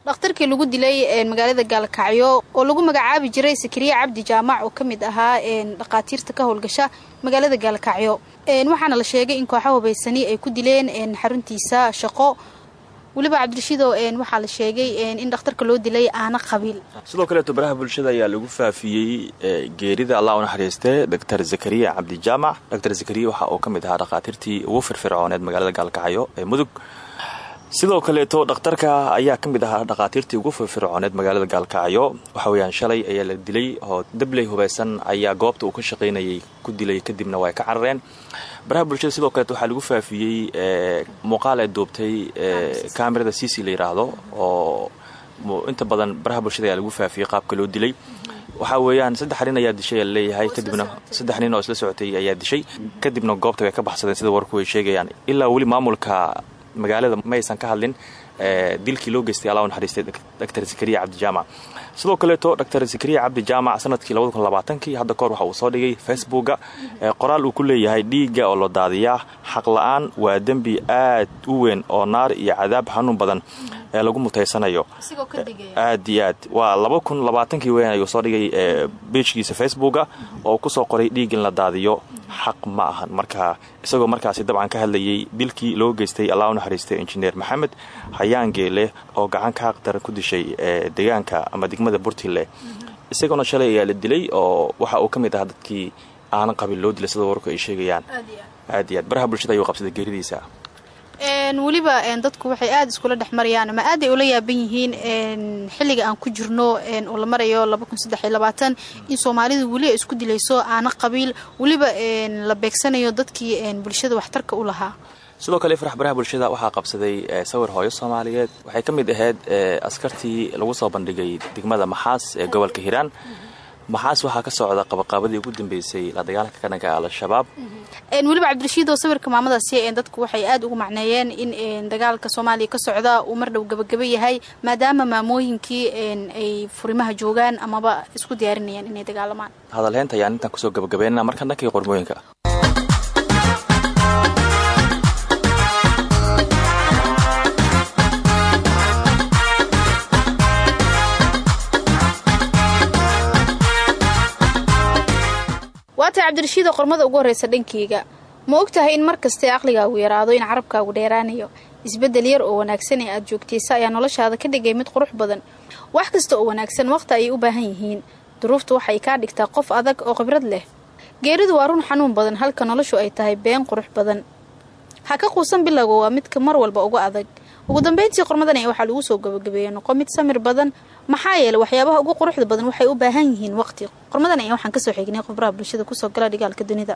dhakhtarkii lagu dilay magaalada gaalkacyo oo lagu magacaabi jiray sakariye cabdi jaamac oo ka mid ahaa dhakhaatiirta ka howlgasha magaalada gaalkacyo waxaana la sheegay in kooxa hubaysani ay ku dileen xaruntiisa shaqo. Weliba cabdirashiido waxaa la sheegay in dhakhtarka loo dilay aana qabiil sidoo kaleeto baraha bulshada ayaa lagu faafiyey geerida allah u naxariistee doctor zakariya cabdi jaamac. Doctor zakariya waxa uu ka mid ahaa dhakhaatiirtii ugu firfircooneed magaalada gaalkacyo ee mudug sidoo kaleeto dhakhtarka ayaa ka mid ahaa dhakhaatiirtii ugu firfircooneed magaalada gaalkacyo. Waxa weyaan shalay ayaa la dilay oo dabley hubaysan ayaa goobta uu ka shaqaynayay ku dilay kadibna waa ka carareen. Baraha bulshada sidoo kaleeto waxaa lagu faafiyey muuqaal ay duubtay kamerada c la yiraahdo oo inta badan baraha bulshada ayaa lagu faafiyey qaabka loo dilay. Waxaa weeyaan saddex nin ayaa dishay leeyahay kadibna saddex nin oo isla socotay ayaa dishay. Kadibna goobta way ka baxsadeen sida warku ay sheegayaan. Ilaa weli maamulka magaalada ma aysan ka hadlin dilkii loo geystay alla naxariistay doctor zakariya cabdi jaamac. Sidoo kaleeto doctor zakariya cabdi jaamac sannadkii kii hadda kahor waxa uu soo dhigay facebooka qoraal uu ku leeyahay dhiigga oo la daadiyaa xaq la'aan waa dembi aad u weyn oo naar iyo cadaab xanuun badan ee lagu mutaysanayo. Aad iyo aad. Waa labakunabaatankii weyn ayuu soo dhigay beejkiisa facebooka oo ku soo qoray dhiig in la daadiyo. Xaq ma ahan. Marka isagoo markaasi dabcan ka hadlayay dilkii loo geystay allah u naxariistay injineer maxamed hayaan geele oo gacan ka haqdaran ku dishay deegaanka ama degmada burtile isagoona shalay ayaa la dilay oo waxa uu ka mid ahaa dadkii aanan qabil loo dilay sidoo warku ay sheegayaan. Aad iyo aad. Baraha bulshada ayuu qabsaday geeridiisa weliba dadku waxay aada iskula dhex marayaan ama aad ay ula yaaban yihiin xilliga aan ku jirno oo la marayo in soomaalidu weli ay isku dilayso aana qabiil weliba la beegsanayo dadkii bulshada waxtarka u lahaa. Sidoo kale farax baraha bulshada waxaa qabsaday sawir hooyo soomaaliyeed. Waxay ka mid ahayd askartii lagu soo bandhigay degmada maxaas ee gobolka hiiraan maxaas waxaa ka socda qabaqaabadii ugu dambeysay la dagaalanka ka dhanka al-shabaab weliba cabdirashiidoo sawirka maamadaasi dadku waxay aada ugu macneeyeen in dagaalka soomaaliya ka socda uu mar dhow gabagaba yahay maadaama maamooyinkii ay furimaha joogaan amaba isku diyaarinayaan inay dagaalamaan. Hadalheynta ayaan intaan ku soo gabagabeynana markaan dhankii qormooyinka waata cabdirashiida qormada ugu horreysa dhankeyga ma og tahay in mar kastae aqligaagu yaraado in carabkaagu dheeraanayo? Isbeddel yar oo wanaagsan ee aada joogtaysa ayaa noloshaada ka dhigay mid qurux badan. Wax kasta oo wanaagsan waqti ayay u baahan yihiin. Duruuftu waxay kaa dhigtaa qof adag oo khibrad leh. Geeridu waa run xanuun badan halka noloshu ay tahay been qurux badan. Ha ka quusan bilowga waa midka mar walba uga adag ugu dambeyntii qormadan ee waxaa lagu soo gabagabeeyey noqo mid samir badan. Maxaa yeele waxyaabaha ugu quruxda badan waxay u baahan yihiin waqti. Qormadan ayaa waxaan ka soo xignay khibraha bulshada ku soo gala dhigaalka dunida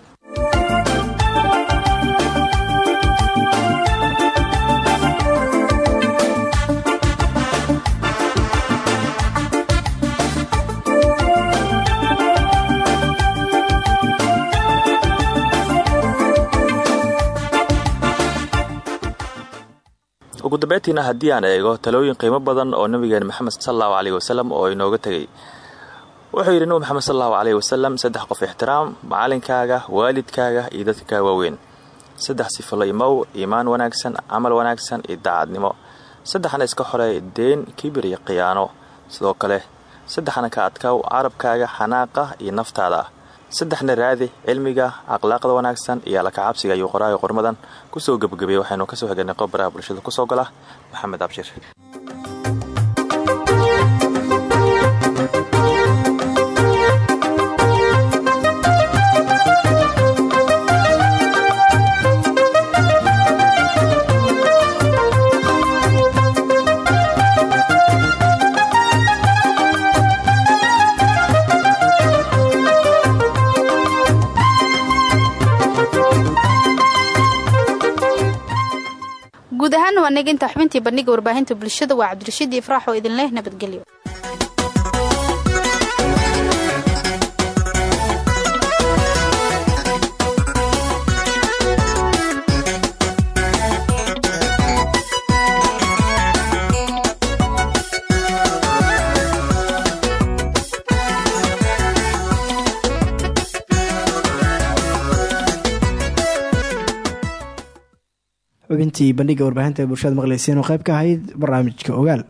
dambeyntiina haddii aan eego talooyin qiimo badan oo nabigeena maxamed salallahu caleyhi wasalam oo inooga tegay wuxuu yidhi nabi maxamed salallahu caleyhi wasalam saddex qof ixtiraam macalinkaaga waalidkaaga iyo dadka kaa waaweyn. Saddex sifo la imow iimaan wanaagsan camal wanaagsan iyo daacadnimo. Saddexna iska xorey deen kibir iyo khiyaano. Sidoo kale saddexna ka adkaaw carabkaaga xanaaqa iyo naftaada saddexna raadi cilmiga akhlaaqda wanaagsan iyo alakacabsiga ayuu qoraayo qormadan ku soo gebagabeeyey waxaynu ka soo heganay qob baraha bulshada ku soo gola maxamed abshir waa naga intaa xubintii bandhiga warbaahinta bulshada waa cabdirashiid ifraax oo idin leh nabadgelyo xubintii bandhiga warbaahinta ee bulshada maqleyseen oo qayb ka ahayd barnaamijka ogaal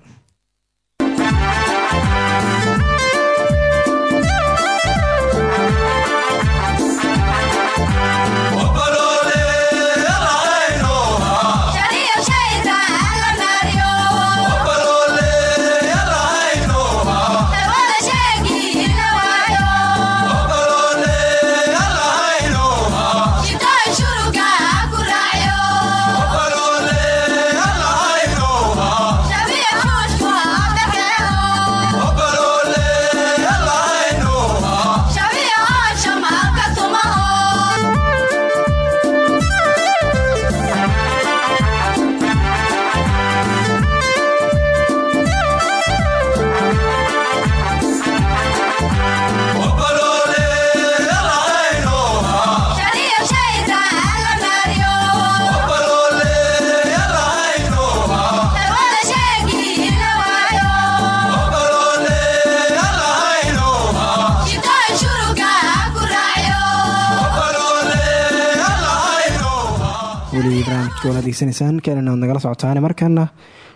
barnaamijka waad adeegsanaysaan ad nagala socotaan markaana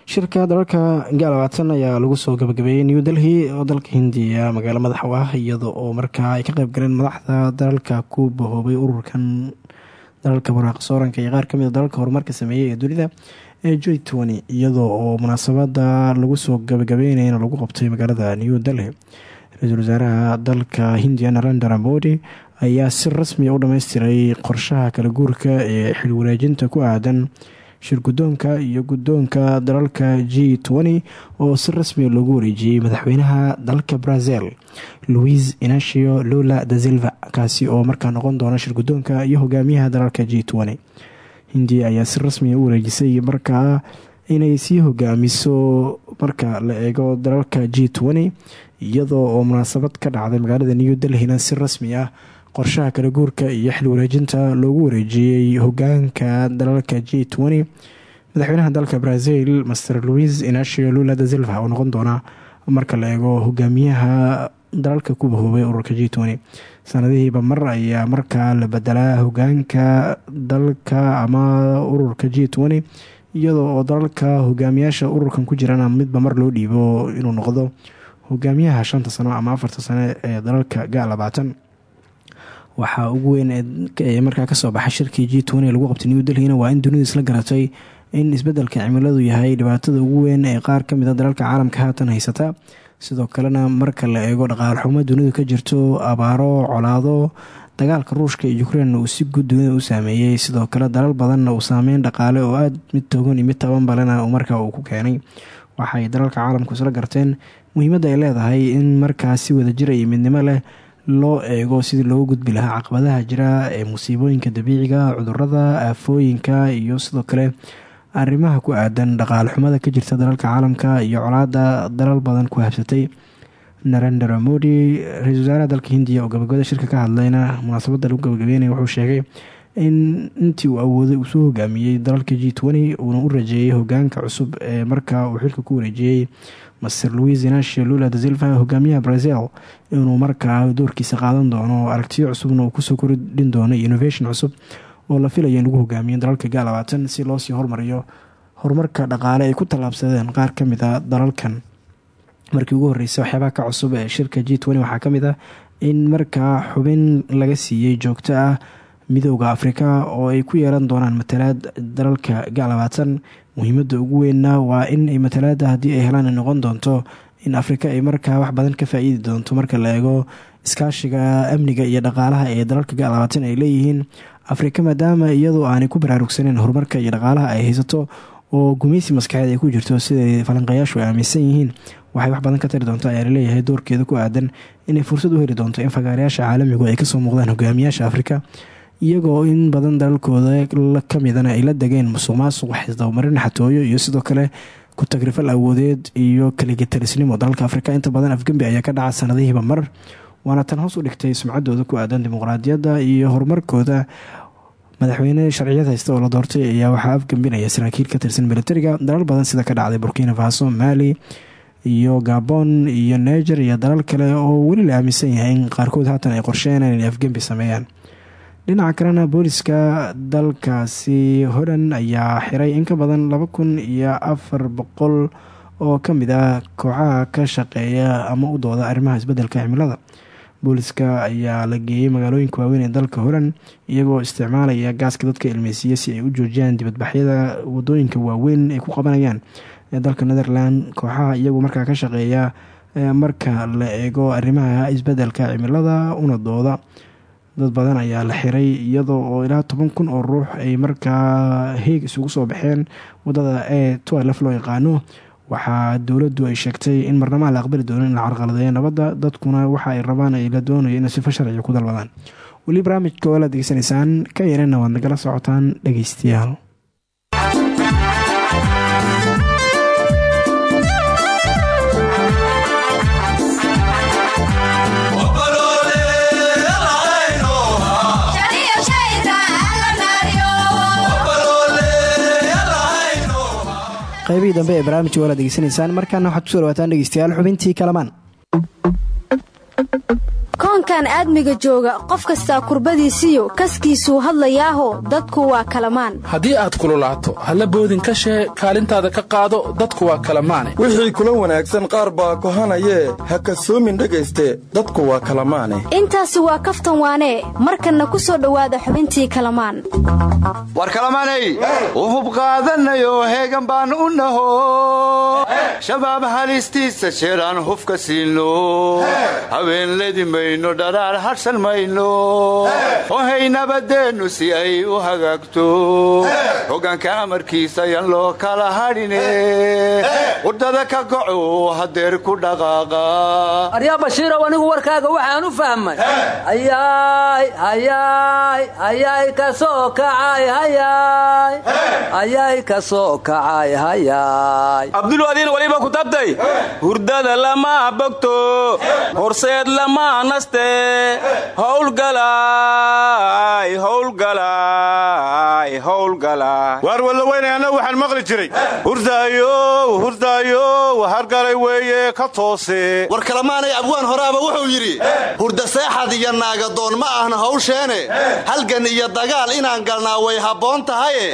shirka dalalka gaalabaatan ayaa lagu soo gabagabeeyey new delhi oo dalka hindiya magaalo madax u ah iyada oo markaa ay ka qayb galeen madaxda dalalka ku bahoobay ururkan. Dalalka waraaq sooranka iyo qaar ka mid a dalalka horumarka sameeyey ee dunida ee j tony iyadoo oo munaasabada lagu soo gabagabeynayana lagu qabtay magaalada new delhi. Ra'iisul wasaaraha dalka hindiya narendra modi ayaa si rasmiya u dhammaystiray qorshaha kala guurka ee xilwareejinta ku aadan shir guddoonka iyo guddoonka dalalka g oo si rasmiya loogu wareejiyey madaxweynaha dalka brazil louis inacio lula da silva kaasi oo markaa noqon doona shir guddoonka iyo hogaamiyaha dalalka g hindiya ayaa si rasmiya u wareejisay markaa inay sii hogaamiso marka la eego dalalka g iyadoo oo munaasabad ka dhacday magaalada new delhina si rasmi ah qorshaha kala guurka iyo xil wareejinta loogu wareejiyey hogaanka dalalka g madaxweynaha dalka brazil master louis inacio lula da silva oo noqon doona marka la eego hogaamiyaha dalalka ku bahoobay ururka g sanadihiiba mar ayaa markaa la bedelaa hogaanka dalka ama ururka g iyadoo oo dalalka hogaamiyaasha ururkan ku jirana midba mar loo dhiibo inuu noqdo hogaamiyaha shanta sano ama afarta sano ee dalalka ga labaatan waxaa ugu weyn ee markaa ka soo baxay shirkii g lagu qabtay new delhina waa in dunidu isla garatay in isbeddelka cimiladu yahay. Dhibaatada ugu weyn ee qaar ka mid a dalalka caalamka haatan haysata. Sidoo kalena marka la eego dhaqaal xumo dunidu ka jirto abaaro colaado dagaalka ruushka iyo ukrein uu si guud dunida u saameeyey. Sidoo kale dalal badanna uu saameyn dhaqaale oo aada mid togan iyo mid taban balena markaa uu ku keenay. Waxay dalalka caalamku isla garteen muhiimadda ay leedahay in markaa si wadajir iyo midnimo leh loo eego sidii loogu gudbi lahaa caqabadaha jira ee musiibooyinka dabiiciga cudurrada aafooyinka iyo sidoo kale arrimaha ku aadan dhaqaal xumada ka jirta dalalka caalamka iyo colaada dalal badan ku habsatay narendra modi ra'isul wasaaraha dalka hindiya oo gabagabada shirka ka hadlayna munaasabada lagu gabagabeynaya wuxuu sheegay in intii uu awooday uu soo hogaamiyey dalalka g uuna u rajeeyay hogaanka cusub ee markaa uu xilka ku wareejiyey master louis inacio lula da silva hogaamiyaha brazil inuu markaa doorkiisa qaadan doono aragtiyo cusubna uu ku soo kordhin doono innovation cusub oo la filaya in lagu hogaamiyo dalalka ga labaatan si loosii hormariyo horumarka dhaqaale ay ku tallaabsadeen qaar ka mid a dalalkan markii ugu horreysay waxyaabaha ka cusub ee shirka g waxaa ka mid ah in markaa xubin laga siiyey joogto ah midooda afrika oo ay ku yeelan doonaan matalaad dalalka ga labaatan muhiimada ugu weynna waa in ay matalaada haddii ay helaan noqon doonto in afrika ay markaa wax badan ka faa doonto marka la eego iskaashiga amniga iyo dhaqaalaha ee dalalka labaatan ay leeyihiin. Afrika maadaama iyadoo aanay ku baraarugsaneyn horumarka iyo dhaqaalaha ay haysato oo gumeysi maskaxeed ay ku jirto siday falanqayaashu ay aaminsan yihiin waxay wax badan ka tari doonto ayaa la leeyahay doorkeeda ku aadan inay fursad u heli doonto in fagaarayaasha caalamigu ay ka soo muuqdaan hogaamiyaasha afrika iyagoo in badan dalalkooda kamidana ay la degeen musuq maasuq xisdabamarin xatooyo iyo sidoo kale ku-tagrifal awoodeed iyo kaligitalisnimo dalalka afrika inta badan afgembi ayaa ka dhaca sanadihiiba mar waana tan hoos u dhigtay sumcadooda ku aadan dimuqraadiyadda iyo horumarkooda. Madaxweyne sharciyad haysta oo la doortay ayaa waxaa afgembinaya saraakiil ka tirsan militariga. Dalal badan sida ka dhacday burkina faso mali iyo gabon iyo niger iyo dalal kale oo weli la aaminsan yahay in qaarkood haatan ay qorsheeneen inay afgembi sameeyaan dhinaca kalena booliska dalkaasi horan ayaa xiray in ka badan laba kun iyo afar boqol oo ka mid ah kooxaha ka shaqeeya ama u dooda arrimaha isbeddelka cimilada. Booliska ayaa la geeyey magaalooyinka waaweyn ee dalka horan iyagoo isticmaalaya gaaska dadka ilmeysiiya si ay u joojiyaan dibadbaxyada waddooyinka waaweyn ay ku qabanayaan. Ee dalka netherland kooxaha iyagu markaa ka shaqeeya marka la eego arrimaha isbeddelka cimilada una dooda dad badan ayaa la xiray iyadoo oo ilaa toban kun oo ruux ay markaa heeg isugu soo baxeen waddada e twlf loo yaqaano. Waxaa dowladdu ay sheegtay in marnamaha la aqbali doono in la carqaladeeyo nabadda dadkuna waxa ay rabaan ay la doonayo inay sifo sharciga ku dalbadaan. Weli barnaamijka oo la degeysanaysaan ka yarana waad nagala socotaan dhegeystayaal qaybihii dambe ee barnaamijka waala degeysanaysaan markaana waxaad ku soo dhawaataan dhegeystayaal xubintii kalamaan koonkan aadmiga jooga qof kastaa kurbadiisiyo kaskiisuu hadlayaaho dadku waa kalamaan. Haddii aad kululaato halla boodin ka shee kaalintaada ka qaado dadku waa kalamaane. Wixii kula wanaagsan qaar baa kohanayee ha kasoomin dhegayste dadku waa kalamaane. Intaasi waa kaftan waanee markanna ku soo dhowaada xubintii kalamaan. War kalamaanay? Uhub qaadanayo heegan baan u naho. Shabaab halistiisa jeeraan hufka siino. Habeenledi mayno dharaar hadhsan mayno. Ohay nabadeennu si ay u hagaagto. Hoggaanka amarkiisa yan loo kala hadhine waddada ka goco hadeer ku dhaqaaqa. Aryaa bashiirow anigu warkaaga waxaan u fahmay. Ayaay ayaay ayaay ka soo kacay hayaay ayaay ka soo kacay hayaay abdulu adiin waliba ku tabtay hurdada lama bogto horseed lama naste. Howlgalaay howlgalaay howlgalaay waar walla weynay annagu waxaan maqli jiray. Hurdaayow hurdaayow hargalay weeye ka toose war kalamaanay abwaan horaaba wuxuu yidhi hurda seexad iyo naagadoon ma ahna hawsheene halgan iyo dagaal inaan galnaa way habboon tahaye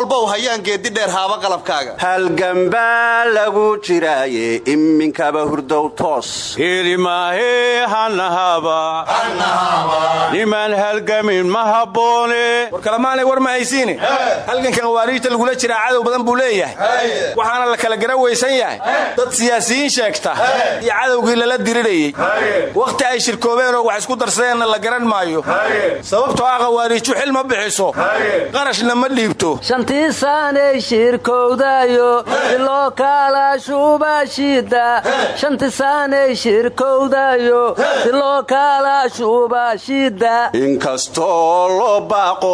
nin walbow hayaan geeddi dheer haaba qalabkaaga. Halganbaa lagu jiraaye iminkaba hurdow toos. Hilimaahe hanahaba nimaan halgamin ma habboone. War kalamaanay war ma haysiine halgankan waaliijta lagula jiraa cadow badan buu leeyahay. Waxaana la kala gara weysan yahay dad siyaasiyiin sheegta. Iyo cadowgii lala dirirayey wakhti ay shirkoobeenoo wax isku darsadeenna la garan maayo. Sababtoo ah qawaariiju xil ma bixiso. Qarashna ma dhiibto shantiisaanay shirkowdayo siloo kaala shuubashida shantisaanay shirkowdayo siloo kaala shuubashida inkastoo loo baaqo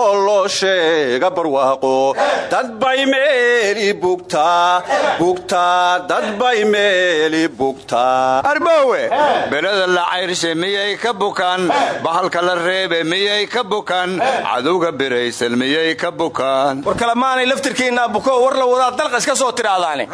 oo loo sheega barwaaqo dad bay meeli bugtaa bugtaa dad bay meeli bugtaa arbowe belada la cayrshe miyay ka bukaan bahalka la reebe miyay ka bukaan cadowga biraysan miyay ka bukaan war kalemaanay laftirkiinaa buko war la wadaa dalqa iska soo tidhaahdaani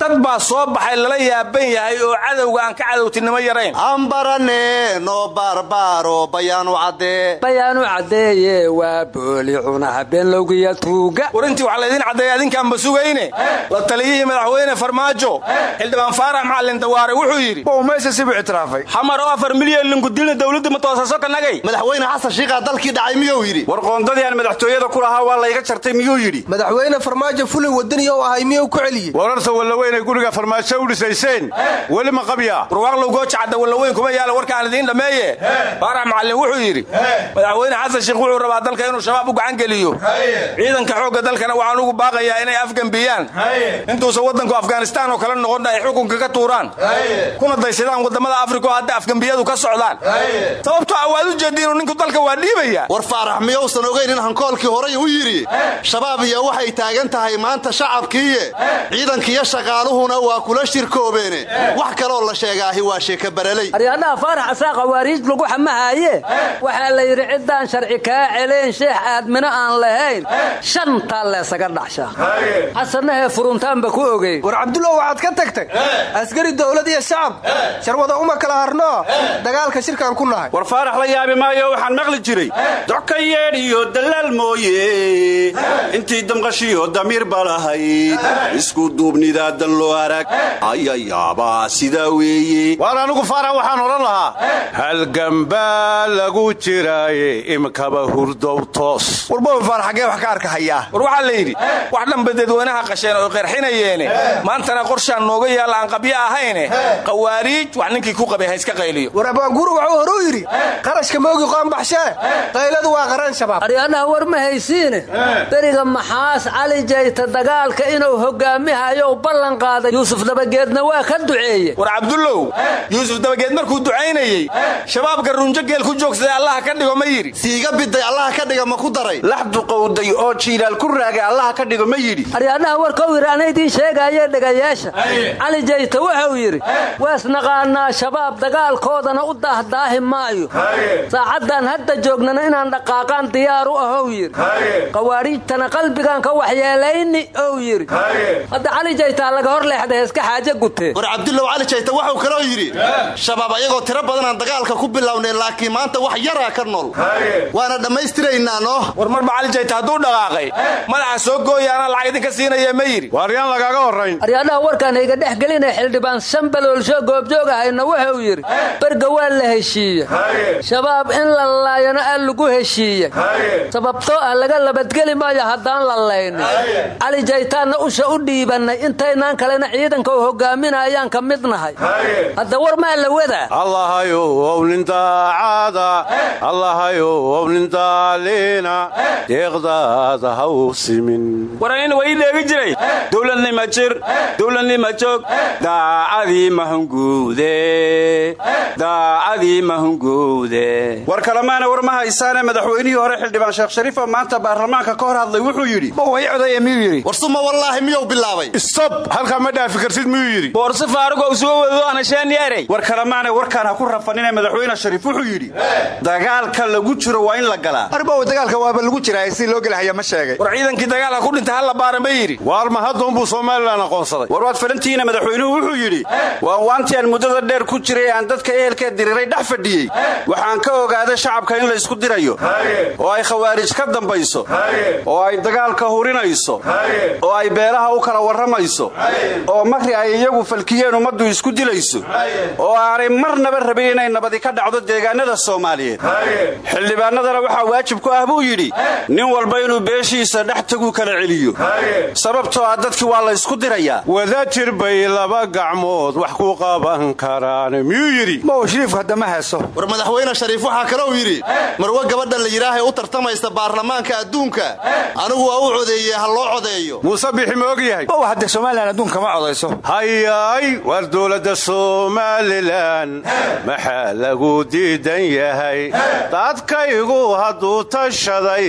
dad baa soo baxay lala yaaban yahay oo cadowga aan ka cadowtinimo yarayn ambarane noo baarbaaro bayaanu caddee bayaanu caddeeye waa booli cuna habeenlowgiya tuuga. War intii wax laydin caddeeya adinkaanba sugayne? La taliyihii madaxweyne farmaajo. Xildhibaan faarax macalin dawaare wuxuu yidhi meesha sibu ictiraafay xamar oo afar milyan linkudilna dawladda ma toosaso ka nagay. Madaxweyne xasan shiikaa dalkii dhacay miyuu yidhi? War qoondadii aan madaxtooyada ku lahaa waa layga jartay miyuu yidhi? Madaxweyne farmaajo fulay wadaniya u ahay miyuu ku celiyey? Wararta wallaweyn ay guriga farmaajo u dhisayseen weli ma qabyaa warwaaqlow gooja cadda wallaweyn kuma yaalla warkaan idiin dhammeeye faarax macalin wuxuu yidhi madaxweyne xasan shiikh wuxuu rabaa dalka inuu shabaab u gacan geliyo. Ciidanka xoogga dalkana waxaan ugu baaqayaa inay afgembiyaan intuusan waddanku afghanistaan oo kale noqon ay xukunka ka tuuraan. Kuna daysadaan waddamada afrika oo hadda afgembiyadu ka socdaan. Sababtoo ah waad u jeediinu ninku dalka waa dhiibaya. War faarax miyousan ogayn in hankoolkii horay u yidhi shabaab iyo waxay taagan tahay maanta shacabkiiye. Ciidankiiyo shaqaaluhuna waa kula shirkoobeene wax kaloo la sheegaahi waa sheeka baraley aryaadhaha faarax asaa khawaariij lagu xamahaaye. Waxaa la yidhi ciddaan sharci kaa celeen sheex aadmino aan lahayn. Shantaa leesaga dhacshaa xasanahee furuntaanba ku ogey. War cabdullow waxaad ka tagtay? Askari dowlad iyo shacab. Sharwada uma kala harnoo dagaalka shirkaan ku nahay. War faarax la yaabi maayo waxaan maqli jiray. Docka yeedh iyo dallaal mooye intii damqashiyo damiir balahayd isku duubnidaa dan loo arag. Ayayaabaa sidaa weeye. Waar anigu faarax waxaan odhan lahaa? Halgambaa lagu jiraaye imkaba hurdow toos. Warbowi faarax xaggee wax ka arkahayaa. War waxaa la yidhi wax dhanba dadweynaha qasheen oo qeerxinayeene maantana qorshaan nooga yaalla aan qabyo ahayne qawaariij wax ninkii ku qabay ha iska qayliyo. War abaanguuru waxuu horuu yidhi qarashka moogi qoonbaxshee qayladu waa qaraan shabaab. Aryaadhaha war ma haysiine beriga maxaas cali jayta dagaalka inuu hogaamihayo ballan qaaday yuusuf dabageedna waa ka duceeye war cabdullow yuusuf dabageed markuu ducaynayey shabaabka runjo geel ku joogsaday allaha ka dhigo ma yidhi. Siiga biday allaha ka dhiga ma ku daray. Lax duqowday oo jiilaal ku raagay allaha ka dhigo ma yidhi. Aryaadhaha warkau yidhi ana idiin sheegaaye dhegayaasha. Cali jayta wuxuu yidhi waasnaqaanaa shabaab dagaalkoodana u daahdaahi maayo. Saacaddan hadda joognana inaan dhaqaaqaan diyaar u ahow yidhi qawaariijtana qalbigaan ka waxyeelayni ow yidhi. Hadda cali jaytaa laga hor leexday heeska xaaje gutee war cabdullow cali jayta waxuu kaloo yidhi shabaab ayagoo tiro badanaan dagaalka ku bilownay laakiin maanta wax yaraa ka nool waana dhammaystiraynaa noo war marba cali jayta hadduu dhaqaaqay. Madaxa soo gooyaana lacag idinka siinaya ma yidhi. Waaryaan lagaaga horrayn. Aryaadhaha warkaan hayga dhex gelinay xildhibaan sambaloolsho goobjoog ahayna wuxuu yidhi berga waa la heshiiye shabaab in la laayana aa lagu heshiiye sababtoo ah laga labadgeli maayo haddaan la laynin cali jaytaanna usha u dhiibannay intaynaan kalena ciidanka u hogaaminayaan ka mid nahay. Hadda war maa la wadaa deeqdaada ha u simin. Waran waa ii dheegi jiray dowladnima jir dowladnima joog daacadii mahunguude daacadii mahunguude war kalemaana war ma haysaane madaxweynihii hore xildhibaan sheekh shariif oo maanta baarlamaanka ka hor hadlay wuxuu yidhi way codaya miyuu yidhi? War suma wallaahi miyuu bilaabay. Istob halkaa ma dhaafi kartid miyuu yidhi? Boorse faarugow soo wado anasheenyeerey war kalemaane warkaan ha ku rafanine madaxweyne shariif wuxuu yidhi dagaalka lagu jiro waa in la galaa. Arbow dagaalka waaba lagu jiraa si loo gelahaya ma sheegay. War ciidankii dagaalka ku dhintay hal la baara ma yidhi. Waar ma haddoonbuu somalilan aqoonsaday? War waad falantihiina madaxweynuhu wuxuu yidhi waa waantii aan muddada dheer ku jiray aan dadka ehelkee diriray dhex fadhiyey. Waxaan ka ogaaday shacabka in la isku dirayo oo ay khawaarij ka dambayso oo ay dagaalka hurinayso oo ay beelaha u kala warramayso oo marri ay iyagu falkiyeen ummaddu isku dilayso oo aanay marnaba rabin inay nabadi ka dhacdo deegaanada soomaaliyeed. Xildhibaanadana waxaa waajib ku ah buu yidhi nin walba inuu beeshiisa dhex tagu kala celiyo sababtoo ah dadkii waa la ysku dirayaa. Wada jir bay laba gacmood wax ku qaban karaan miyuu yidhi? Mow shariifku haddama heeso war madaxweyne shariif waxaa kalou yidhi marwe gabadha la yidhaahay u tartamaysa baarlamaanka adduunka anigu waa u codeeye ha loo codeeyo. Muuse bixi ma og yahay mow hadde somalilan adduunka ma codayso. Hayaay war dowladda somalilan maxaa lagu diidan yahay? Dadkaygu hadduu tashaday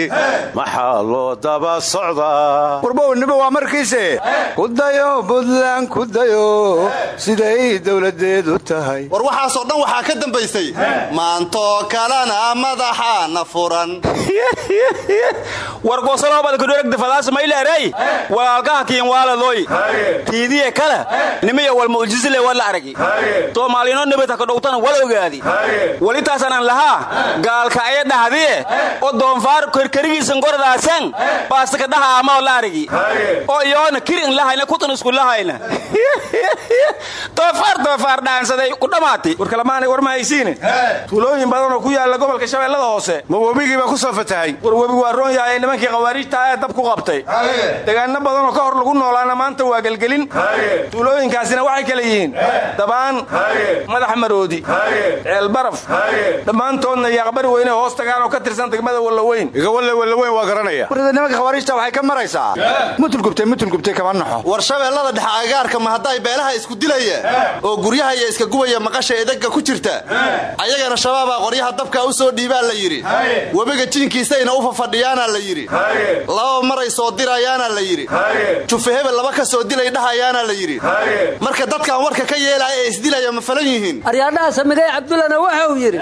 maxaa loo daba socdaa warbownimo waa markiise. Kudayo buntland ku dayo. Siday dowladeedu tahay. War waxaasoo dhan waxaa ka dambaysay maantoo kalena madaxaana furan war gosolobadakudheragdafadaasmayleerey walaalkaha kiinwaaladoy tiidiye kale nimiya wal mu'jisile wala aragi. Soomaalino nibata kadhowtana wal ogaadi. Welitaasanan lahaa gaalka aya dhahdiye oo doonfaar kerkerigiisan goradaasan baasaka dhaha amaoo la aragi. Oo iyoona kirin lahayna kutan isku lahayna. Doofaar doofaar dhaansaday ku dhammaatay war kalamaanay war ma haysiine tuulooyin badan oo ku yaalla gobolka shabeellada hoose. Ma webigii baa ku soo fatahay. War webigu waa roon yahay nimankii khawaariijta ee dab ku qabtay deegaano badanoo ka hor lagu noolaana maanta waa gelgelin. Tuulooyinkaasina waxay kale yihiin. Dabaan. Madax maroodi. Ceelbaraf dhammaantoodna yaaqbari weyne hoos tagaan oo ka tirsan degmada wallaweyn. Wallaweyn waa garanaya. Warida nimanka khawaariijta waxay ka maraysaa. Mutulgubtay kama naxo war shabeellada dhexe agaarka ma hadday beelaha isku dilaya oo guryaha iyo iska gubaya maqasha edegga ku jirta? Ayagana shabaabaa qoryaha dabka u soo dhiibaa la yidhi. Webiga jiinkiisayna u fafadhiyaana la yidhi laba maray soo dirayaana la yidhi. Jufe hebel laba ka soo dilay dhahayaana la yidhi. Marka dadkan warka ka yeelaya ee isdilaya ma falan yihiin. Aryaadhaha samigay cabdullana wuxuu yidhi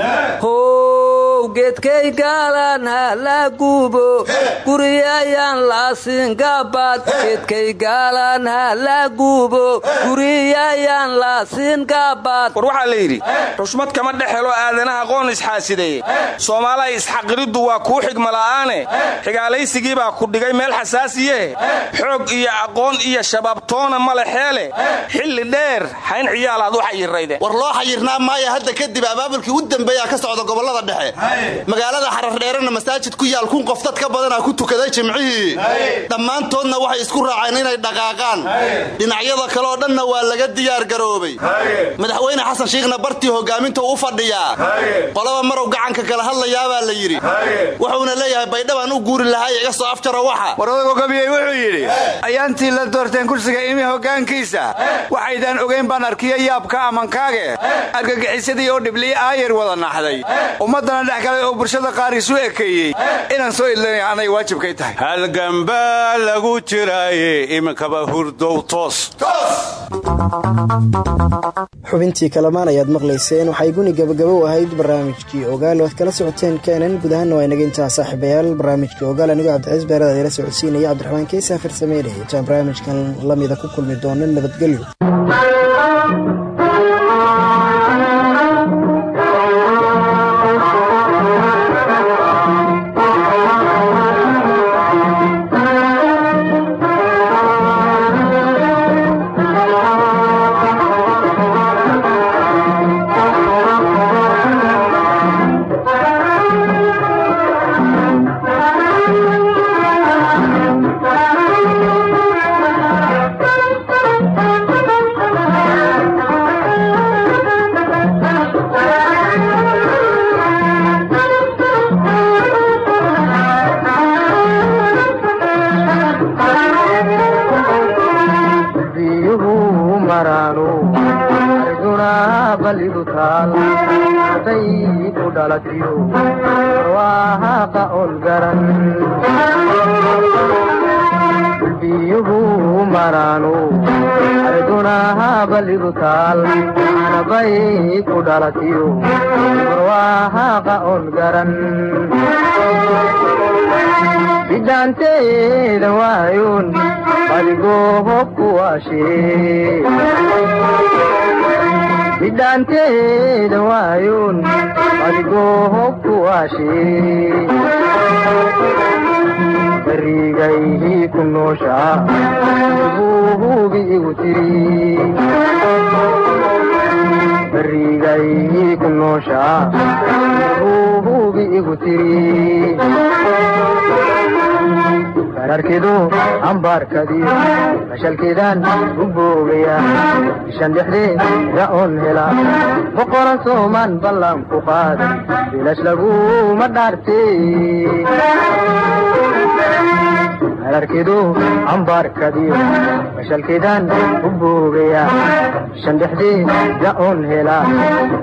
geedkay gaalan ha la gubo. Guriyayaan laasingabaad geedkay gaalan ha la gubo. Guriyayaan laasingabaad war waxaa la yidhi xushmad kama dhex helo aadanaha aqoon isxaasideeye soomaalaha isxaqiriddu waa kuu xigmala'aane xigaalaysigii baa ku dhigay meel xasaasiyehe xoog iyo aqoon iyo shabaabtoona male xeele. Xilli dheer xayn ciyaalaad u xayirayde war loo xayirnaa maaya hadda kadib abaabulkii u dambeeyaa ka socda gobollada dhexe magaalada xarardheerana masaajid ku yaal kun qof dad ka badanaa ku tukaday jimcihii. Dhammaantoodna waxay isku raaceen inay dhaqaaqaan. Dhinacyada kale oo dhanna waa laga diyaar garoobay. Madaxweyne xasan shiikhna bartii hogaaminta u fadhiyaa. Qolaba marow gacanka kala hadlayaabaa la yidhi. Wuxuuna leeyahay baydhabaan u guuri lahaay iga soo afjaro waxa. War odago gabiyey wuxuu yidhi ayaantii la doorteen kursiga imi hoggaankiisa. Waxaydaan ogayn baan arkiyo yaabka amankaage. Argagixisadii oo dhibliye aayar wada naxday. Ummaddana galay oo bulshada qaar isu ekeeyey inaan soo idlanaya anay waajibkay tahay. Halgambaa lagu jiraaye iminkaba hurdow toos. Xubintii kalamaan ayaad maqlayseen waxay guni gabagabo ahayd barnaamijkii ogaal. Oad kala socoteen keenan guud ahaanna waa inaga intaa saaxiibayaal. Barnaamijkii ogaal anigoo cabdicaiis beerada ila socodsiinaya. Cabdiraxmaan keysa farsameynaya intaan barnaamijkan lamida ku kulmi doono nabadgelyo ku nooshaa buu hubi igu tiri barigaydii ku nooshaa buu hubi igu tiri kararkidu ambaarkadiyo mashalkeedaan u boogaya bishan hela boqoran soomaan ballan ku qaad bilash laguma dhaartee harkidu ambaarkadiyo mashalkidan u buugaya shandhexdii ya-un hela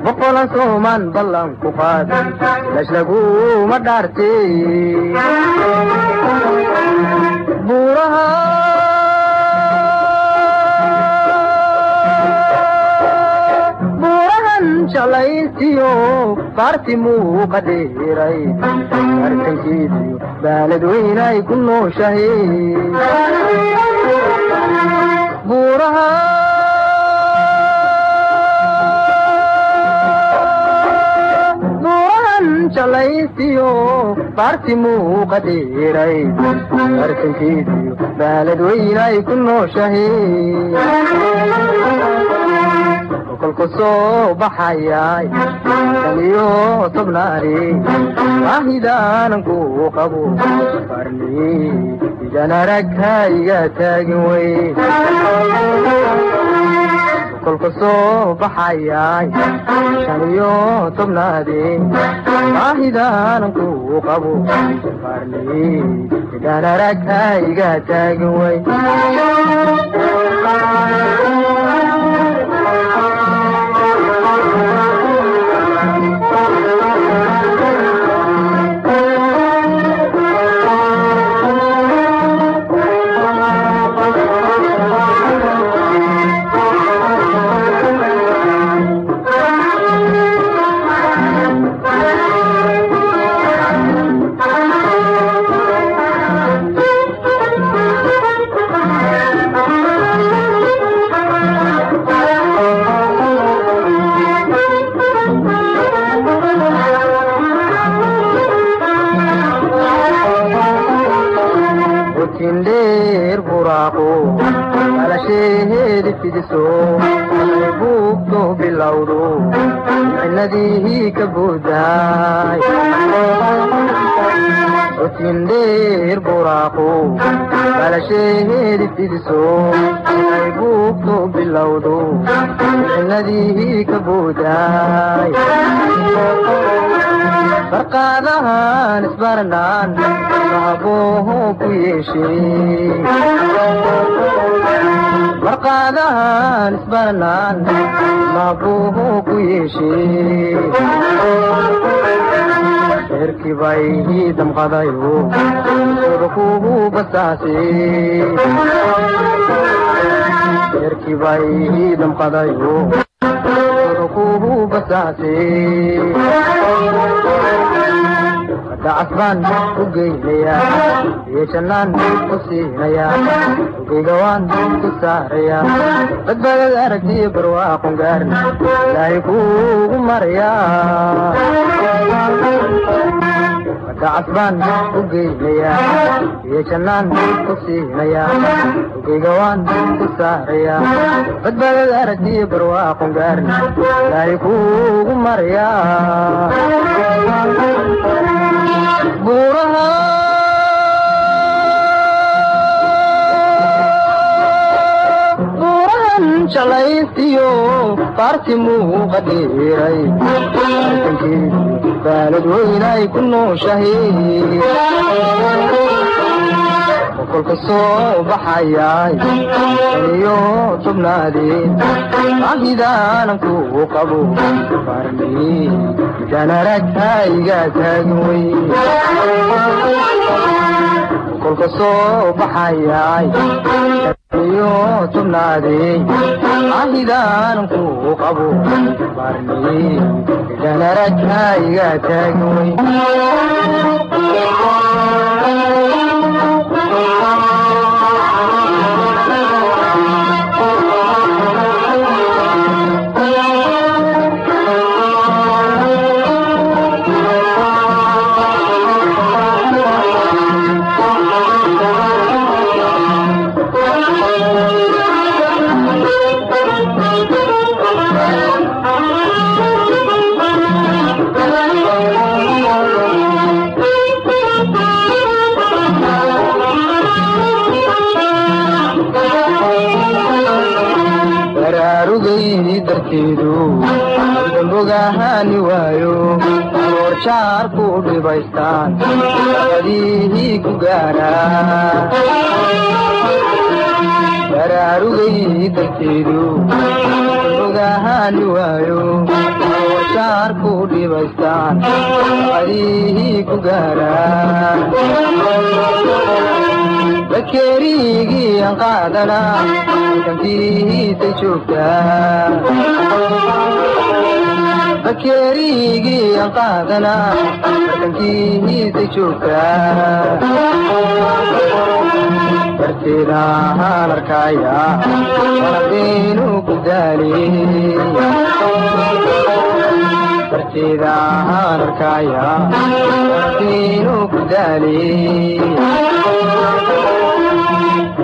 boqolan sooman ballan ku qaad lashlaguma dhaarte jalaysiyo baarti muuqa dhiiray arkankeediyo baaladweynay ku nooshahay buuraha jeclaysiyo baarti muuqa dheeray arkankeediyo baaladweynay ku nooshahay kolku soo baxayay daliyo tobnaari waahidaanan ku qabo farni idan aragkayga taagin wey kolku soo baxayay shaniyo tobnaadi waahidaanan ku qabo farni idan aragkayga taagin wey ciladii ka buudaay utindheer buraaqo dhalasheedi fidiso buugto bilowdo ciladii ka buudaay barqaadahan isbarnaan mahabooho ku yeeshee barqaadahan isbarnaan mahabooho ku yeeshee reerkii bay ii damqadayo sooda kugu basaasee reerkii bay ii damqadayo basaasee dacasbaan ku geynayaa iyo jannaan ku siinayaa ogeyga waan ku saarayaa badbaadad aragtiyo barwaaqon gaarin ilaahay kuugu marayaa dacasbaan ku geynayaa iyo jannaan ku siinayaa ogeyga waan ku saarayaa. Badbaadad aragtiyo barwaaqon gaarin ilaahay kuugu marayaa jalaystiyo baarti muuqa arkankeedi baalad weynay ku nooshahay kolka soo baxayay iyo tubnaadeen ahidaanan ku qabo farmi idan aragtayga taagin wey kolka soo baxayay ahidaanan ku qabo farmi idan aragtayga jaar ku dhibaystaan labadihii ku gaara baraarugayni darteedu dambogahaani waayo jaar ku dhibaystaan labadihii ku gaara bakeerigii aan qaadana joogtaa bakeerigii aan qaadana bartankiisa joogtaa darteeda ahaan arkaya walabeenu ku daali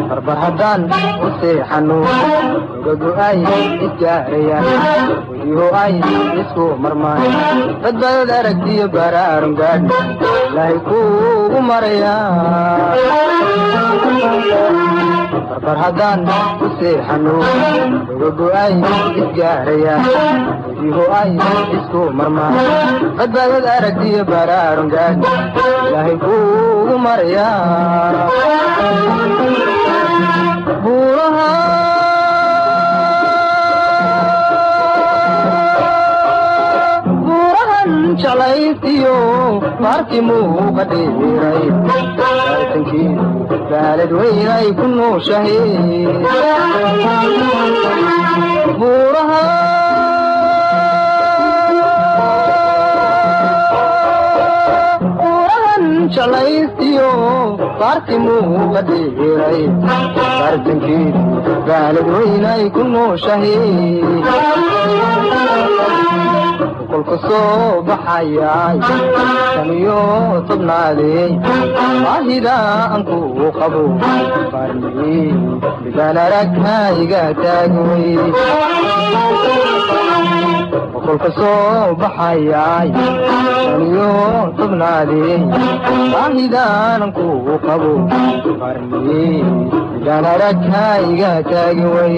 barbar haddaan u seexano ogagu ay isgaarayaan weliho ay isku marmaan badbaadad aragtiyo baraarun gaadh ilaahay kuugu maraya barbar haddaan u seexano ogagu ay isgaarayaan weliho ay isku marmaan badbaadad aragtiyo baraarun gaadh ilaahay kuugu maraya jeclaysiyo baarkii muuqa dheeray baartankii baalad weynay ku nooshahe buuraha weynay ku nooshahe boqolka soo baxayay shan iyo tobnaadey baahida aan ku qabo baarmii midaan aragna iga taagway boqolka soo baxayay shan iyo tobnaadey baahidaanan ku qabo qarni midaan aragna iga taagi way